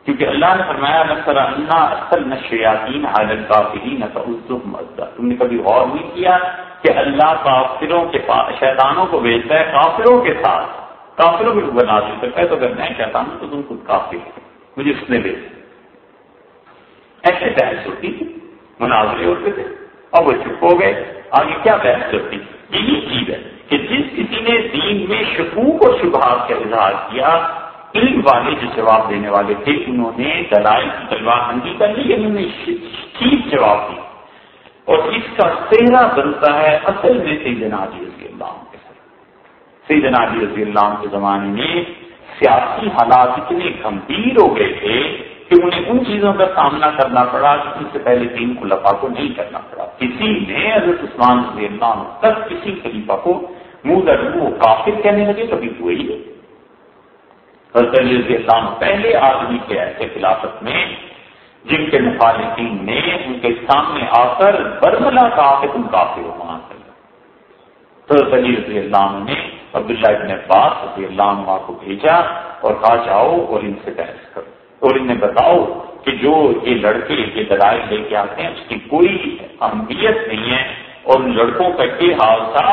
S1: کیونکہ اللہ نے فرمایا نسر اللہ اصل نشیاتین حالت کافرین تم نے کبھی غور نہیں کیا کہ اللہ کافروں کے پاس شیطانوں کو بھیجتا ہے کافروں کے ساتھ؟ کافروں کو بنا سکتا ہے تو اگر میں شیطان ہوں تو تم خود کافی مجھے اس نے بھیج ایسے بحث ہوتی تھی، مناظرے ہوتے تھے، اور وہ چپ ہو گئے۔ آگے کیا بحث ہوتی؟ یہی چیز ہے کہ جس کسی نے دین میں شکوک اور شبہات کا اظہار کیا، علم والے جو جواب دینے والے تھے، انہوں نے دلائل کی تلوار بندی کر لی یعنی انہوں نے ٹھیک جواب دی۔ اور اس کا چہرہ بنتا ہے اصل میں سیدنا علی رضی اللہ کے ساتھ۔ سیدنا علی رضی اللہ کے زمانے میں سیاسی حالات اتنے گمبھیر ہو گئے تھے کہ انہیں ان چیزوں کا سامنا کرنا پڑا جس سے پہلے تین خلفا کو نہیں کرنا پڑا۔ کسی نے حضرت عثمان رضی اللہ تک کسی خلیفہ کو منہ در منہ کافر کہنے لگے؟ کبھی ہوئے ہی حضرت علی رضی اللہ پہلے آدمی کے ایسے خلافت میں جن کے مخالفین نے ان کے سامنے آ کر برملا کہا کہ تم کافی ہو وہاں سے حضرت علی رضی اللہ نے عبداللہ ابن عباس رضی اللہ عنہ کو بھیجا اور کہا، جاؤ اور ان سے بحث اور انہیں بتاؤ کہ جو یہ لڑکے یہ دلائل لے کے آتے ہیں، اس کی کوئی اہمیت نہیں ہے۔ اور ان لڑکوں کا یہ حال تھا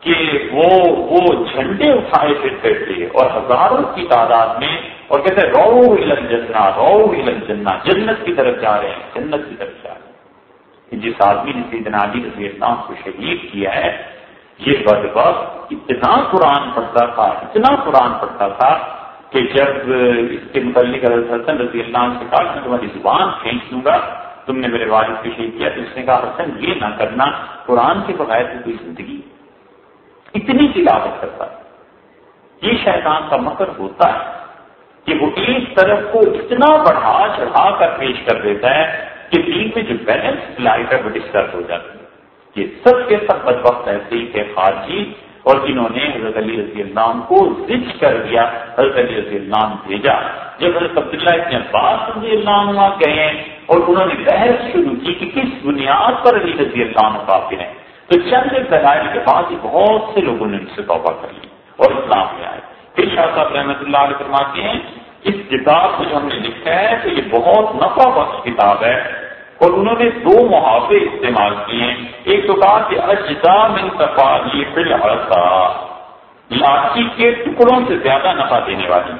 S1: کہ وہ وہ جھنڈے اٹھائے پھرتے تھے اور ہزاروں کی تعداد میں، اور کہتے رو علم جنا رو علم جنا جنت کی طرف جا رہے ہیں، جنت کی طرف جا رہے ہیں۔ جس آدمی نے سیدنا علی رضی اللہ کو شہید کیا ہے، یہ بد وقت اتنا قرآن پڑھتا تھا، اتنا قرآن پڑھتا تھا کہ جب اس کے متعلق حضرت حسن رضی اللہ عنہ سے کہا، میں تمہاری زبان کھینچ دوں گا، تم نے میرے والد کو شہید کیا، تو اس نے کہا، حسن، یہ نہ کرنا، قرآن کے بغیر کوئی زندگی اتنی تلاوت کرتا ہے۔ یہ شیطان کا مکر ہوتا ہے کہ وہ ایک طرف کو اتنا بڑھا چڑھا کر پیش کر دیتا ہے کہ دین میں جو بیلنس لائف ہے وہ ڈسٹرب ہو جاتی ہے۔ یہ سب کے سب بد وقت ایسے ہی کہ خارجی اور جنہوں نے حضرت علی رضی اللہ عنہ کو زج کر دیا، حضرت علی رضی اللہ عنہ بھیجا۔ جب حضرت عبداللہ اتنے عباس رضی اللہ عنہ گئے اور انہوں نے بحث شروع کی کہ کس بنیاد پر علی رضی اللہ عنہ کافی ہیں، تو چند دلائل کے بعد ہی بہت سے لوگوں نے ان سے توبہ کر لی اور اسلام میں آئے۔ پھر شاہ صاحب رحمۃ اللہ علیہ فرماتے ہیں، اس کتاب کو جو ہم نے لکھا ہے تو یہ بہت نفع بخش کتاب ہے۔ اور انہوں نے دو محاورے استعمال کیے ایک تو کہا کہ اجزا من تفالی فی الحصا لاٹھی کے ٹکڑوں سے زیادہ نفع دینے والی۔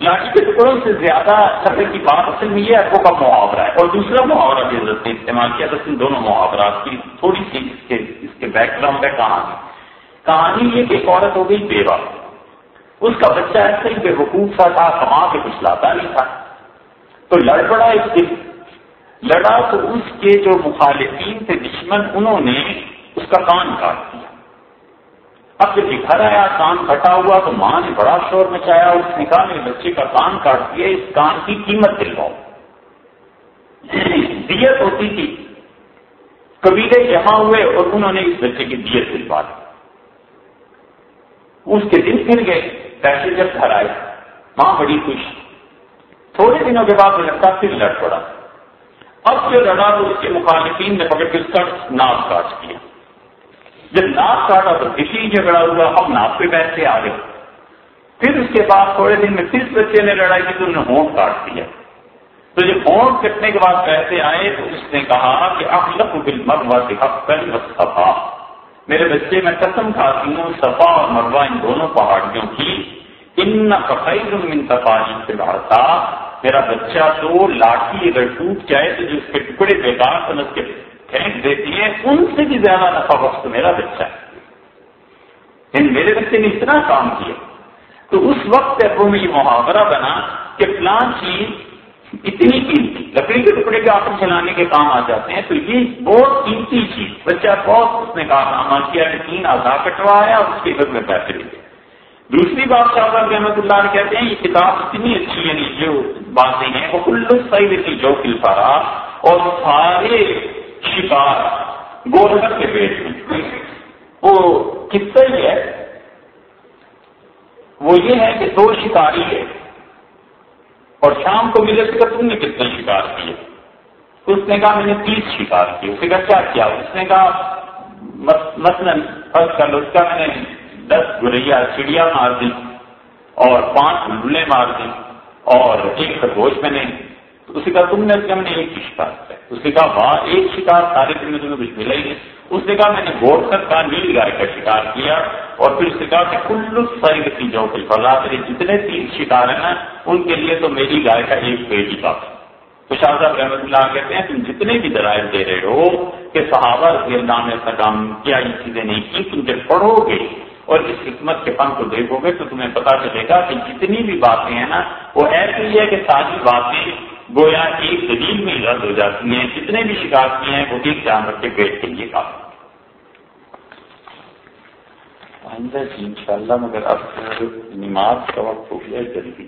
S1: لاٹھی کے ٹکڑوں سے زیادہ سفر کی بات اصل میں یہ اربوں کا محاورہ ہے۔ اور دوسرا محاورہ بھی حضرت نے استعمال کیا تو ان دونوں محاورات کی۔ تھوڑی سی اس کے اس کے بیک گراؤنڈ ہے کہانی۔ کہانی یہ کہ ایک عورت ہو گئی بیوہ۔ اس کا بچہ ایسا ہی بے وقوف سا تھا کما کے کچھ لاتا نہیں تھا۔ تو لڑ پڑا ایک دن لڑا تو اس کے جو مخالفین تھے دشمن، انہوں نے اس کا کان کاٹ دیا۔ اب جب گھر آیا، کان کٹا ہوا تو ماں نے بڑا شور مچایا، اس نے کہا، میرے بچے کا کان کاٹ دیا اس کان کی قیمت دلواؤ۔ دیت ہوتی تھی۔ قبیلے جمع ہوئے اور انہوں نے اس بچے کی دیت دلوا دی۔ اس کے دن پھر گئے، پیسے جب گھر آئے، ماں بڑی خوش۔ تھوڑے دنوں کے بعد لڑکا پھر لڑ پڑا۔ اب جو لڑا تو اس کے مخالفین نے پکڑ کے اس کا ناپ کاٹ دیا جب ناپ کاٹا تو کسی جھگڑا ہوا، اب ناپ پہ پیسے آ گئے پھر اس کے بعد تھوڑے دن میں پھر بچے نے لڑائی کی تو انہوں نے ہونٹ کاٹ دیا۔ تو جب ہونٹ کٹنے کے بعد پیسے آئے تو اس نے کہا کہ اخلق بل مروا حق صفا میرے بچے، میں قسم کھاتی ہوں، صفا اور مروا ان دونوں پہاڑیوں کی۔ ان فقیر من تفاہی سے بڑھتا میرا بچہ تو لاٹھی اگر ٹوٹ جائے تو جو اس کے ٹکڑے بیکار سمجھ کے پھینک دیتی ہے ان سے بھی زیادہ نفع وقت میرا بچہ ہے۔ یعنی میرے بچے نے اتنا کام کیا۔ تو اس وقت پیپروں میں یہ محاورہ بنا کہ فلان چیز اتنی قیمتی، لکڑی کے ٹکڑے کے آپس چلانے کے کام آ جاتے ہیں، تو یہ بہت قیمتی چیز۔ بچہ بہت اس نے کہا کام کیا کہ تین آزاد کٹوا ہے اور اس کے گھر میں پیسے لیتے دوسری بات شاہ صاحب رحمۃ اللہ نے کہتے ہیں، یہ کتاب اتنی اچھی یعنی جو باتیں ہیں، وہ کل صحیح تھی جو کلفارا اور سارے شکار گولڈر کے پیٹ میں۔ وہ کتنا ہی ہے، وہ یہ ہے کہ دو شکاری ہے اور شام کو ملے کہ تم نے کتنے شکار کیے۔ اس نے کہا، میں نے تیس شکار کیے۔ اس نے کہا کیا کیا؟ اس نے کہا مثلاً فرض کر لو۔ اس کا میں نے دس گریا چڑیا مار دی اور پانچ بلبلے مار دی اور ایک خرگوش میں نے اس نے کہا، تم نے ہم نے ایک ہی شکار کیا۔ اس نے کہا، واہ، ایک شکار سارے دن میں تمہیں کچھ ملا ہی نہیں۔ اس نے کہا، میں نے گوٹ کر کا نیل گائے کا شکار کیا۔ اور پھر اس نے کہا کہ کل سائن کی جو فضا تیرے جتنے تین شکار ہیں نا، ان کے لیے تو میری گائے کا ایک پیٹ ہی کافی تو شاہ صاحب رحمۃ اللہ کہتے ہیں، تم جتنے بھی درائل دے رہے ہو کہ صحابہ رضی اللہ نے ایسا کام کیا، یہ چیزیں نہیں کی، تم جب پڑھو گے اور اس حکمت کے فن کو دیکھو گے تو تمہیں پتا چلے گا کہ جتنی بھی باتیں ہیں نا، وہ ایسی ہے کہ ساری باتیں گویا ایک دلیل میں رد ہو جاتی ہیں۔ جتنے بھی شکار کیے ہیں، وہ ایک جانور کے پیٹ کے لیے کافی آئندہ جی ان شاء اللہ مگر اب نماز کا وقت ہو گیا، جلدی۔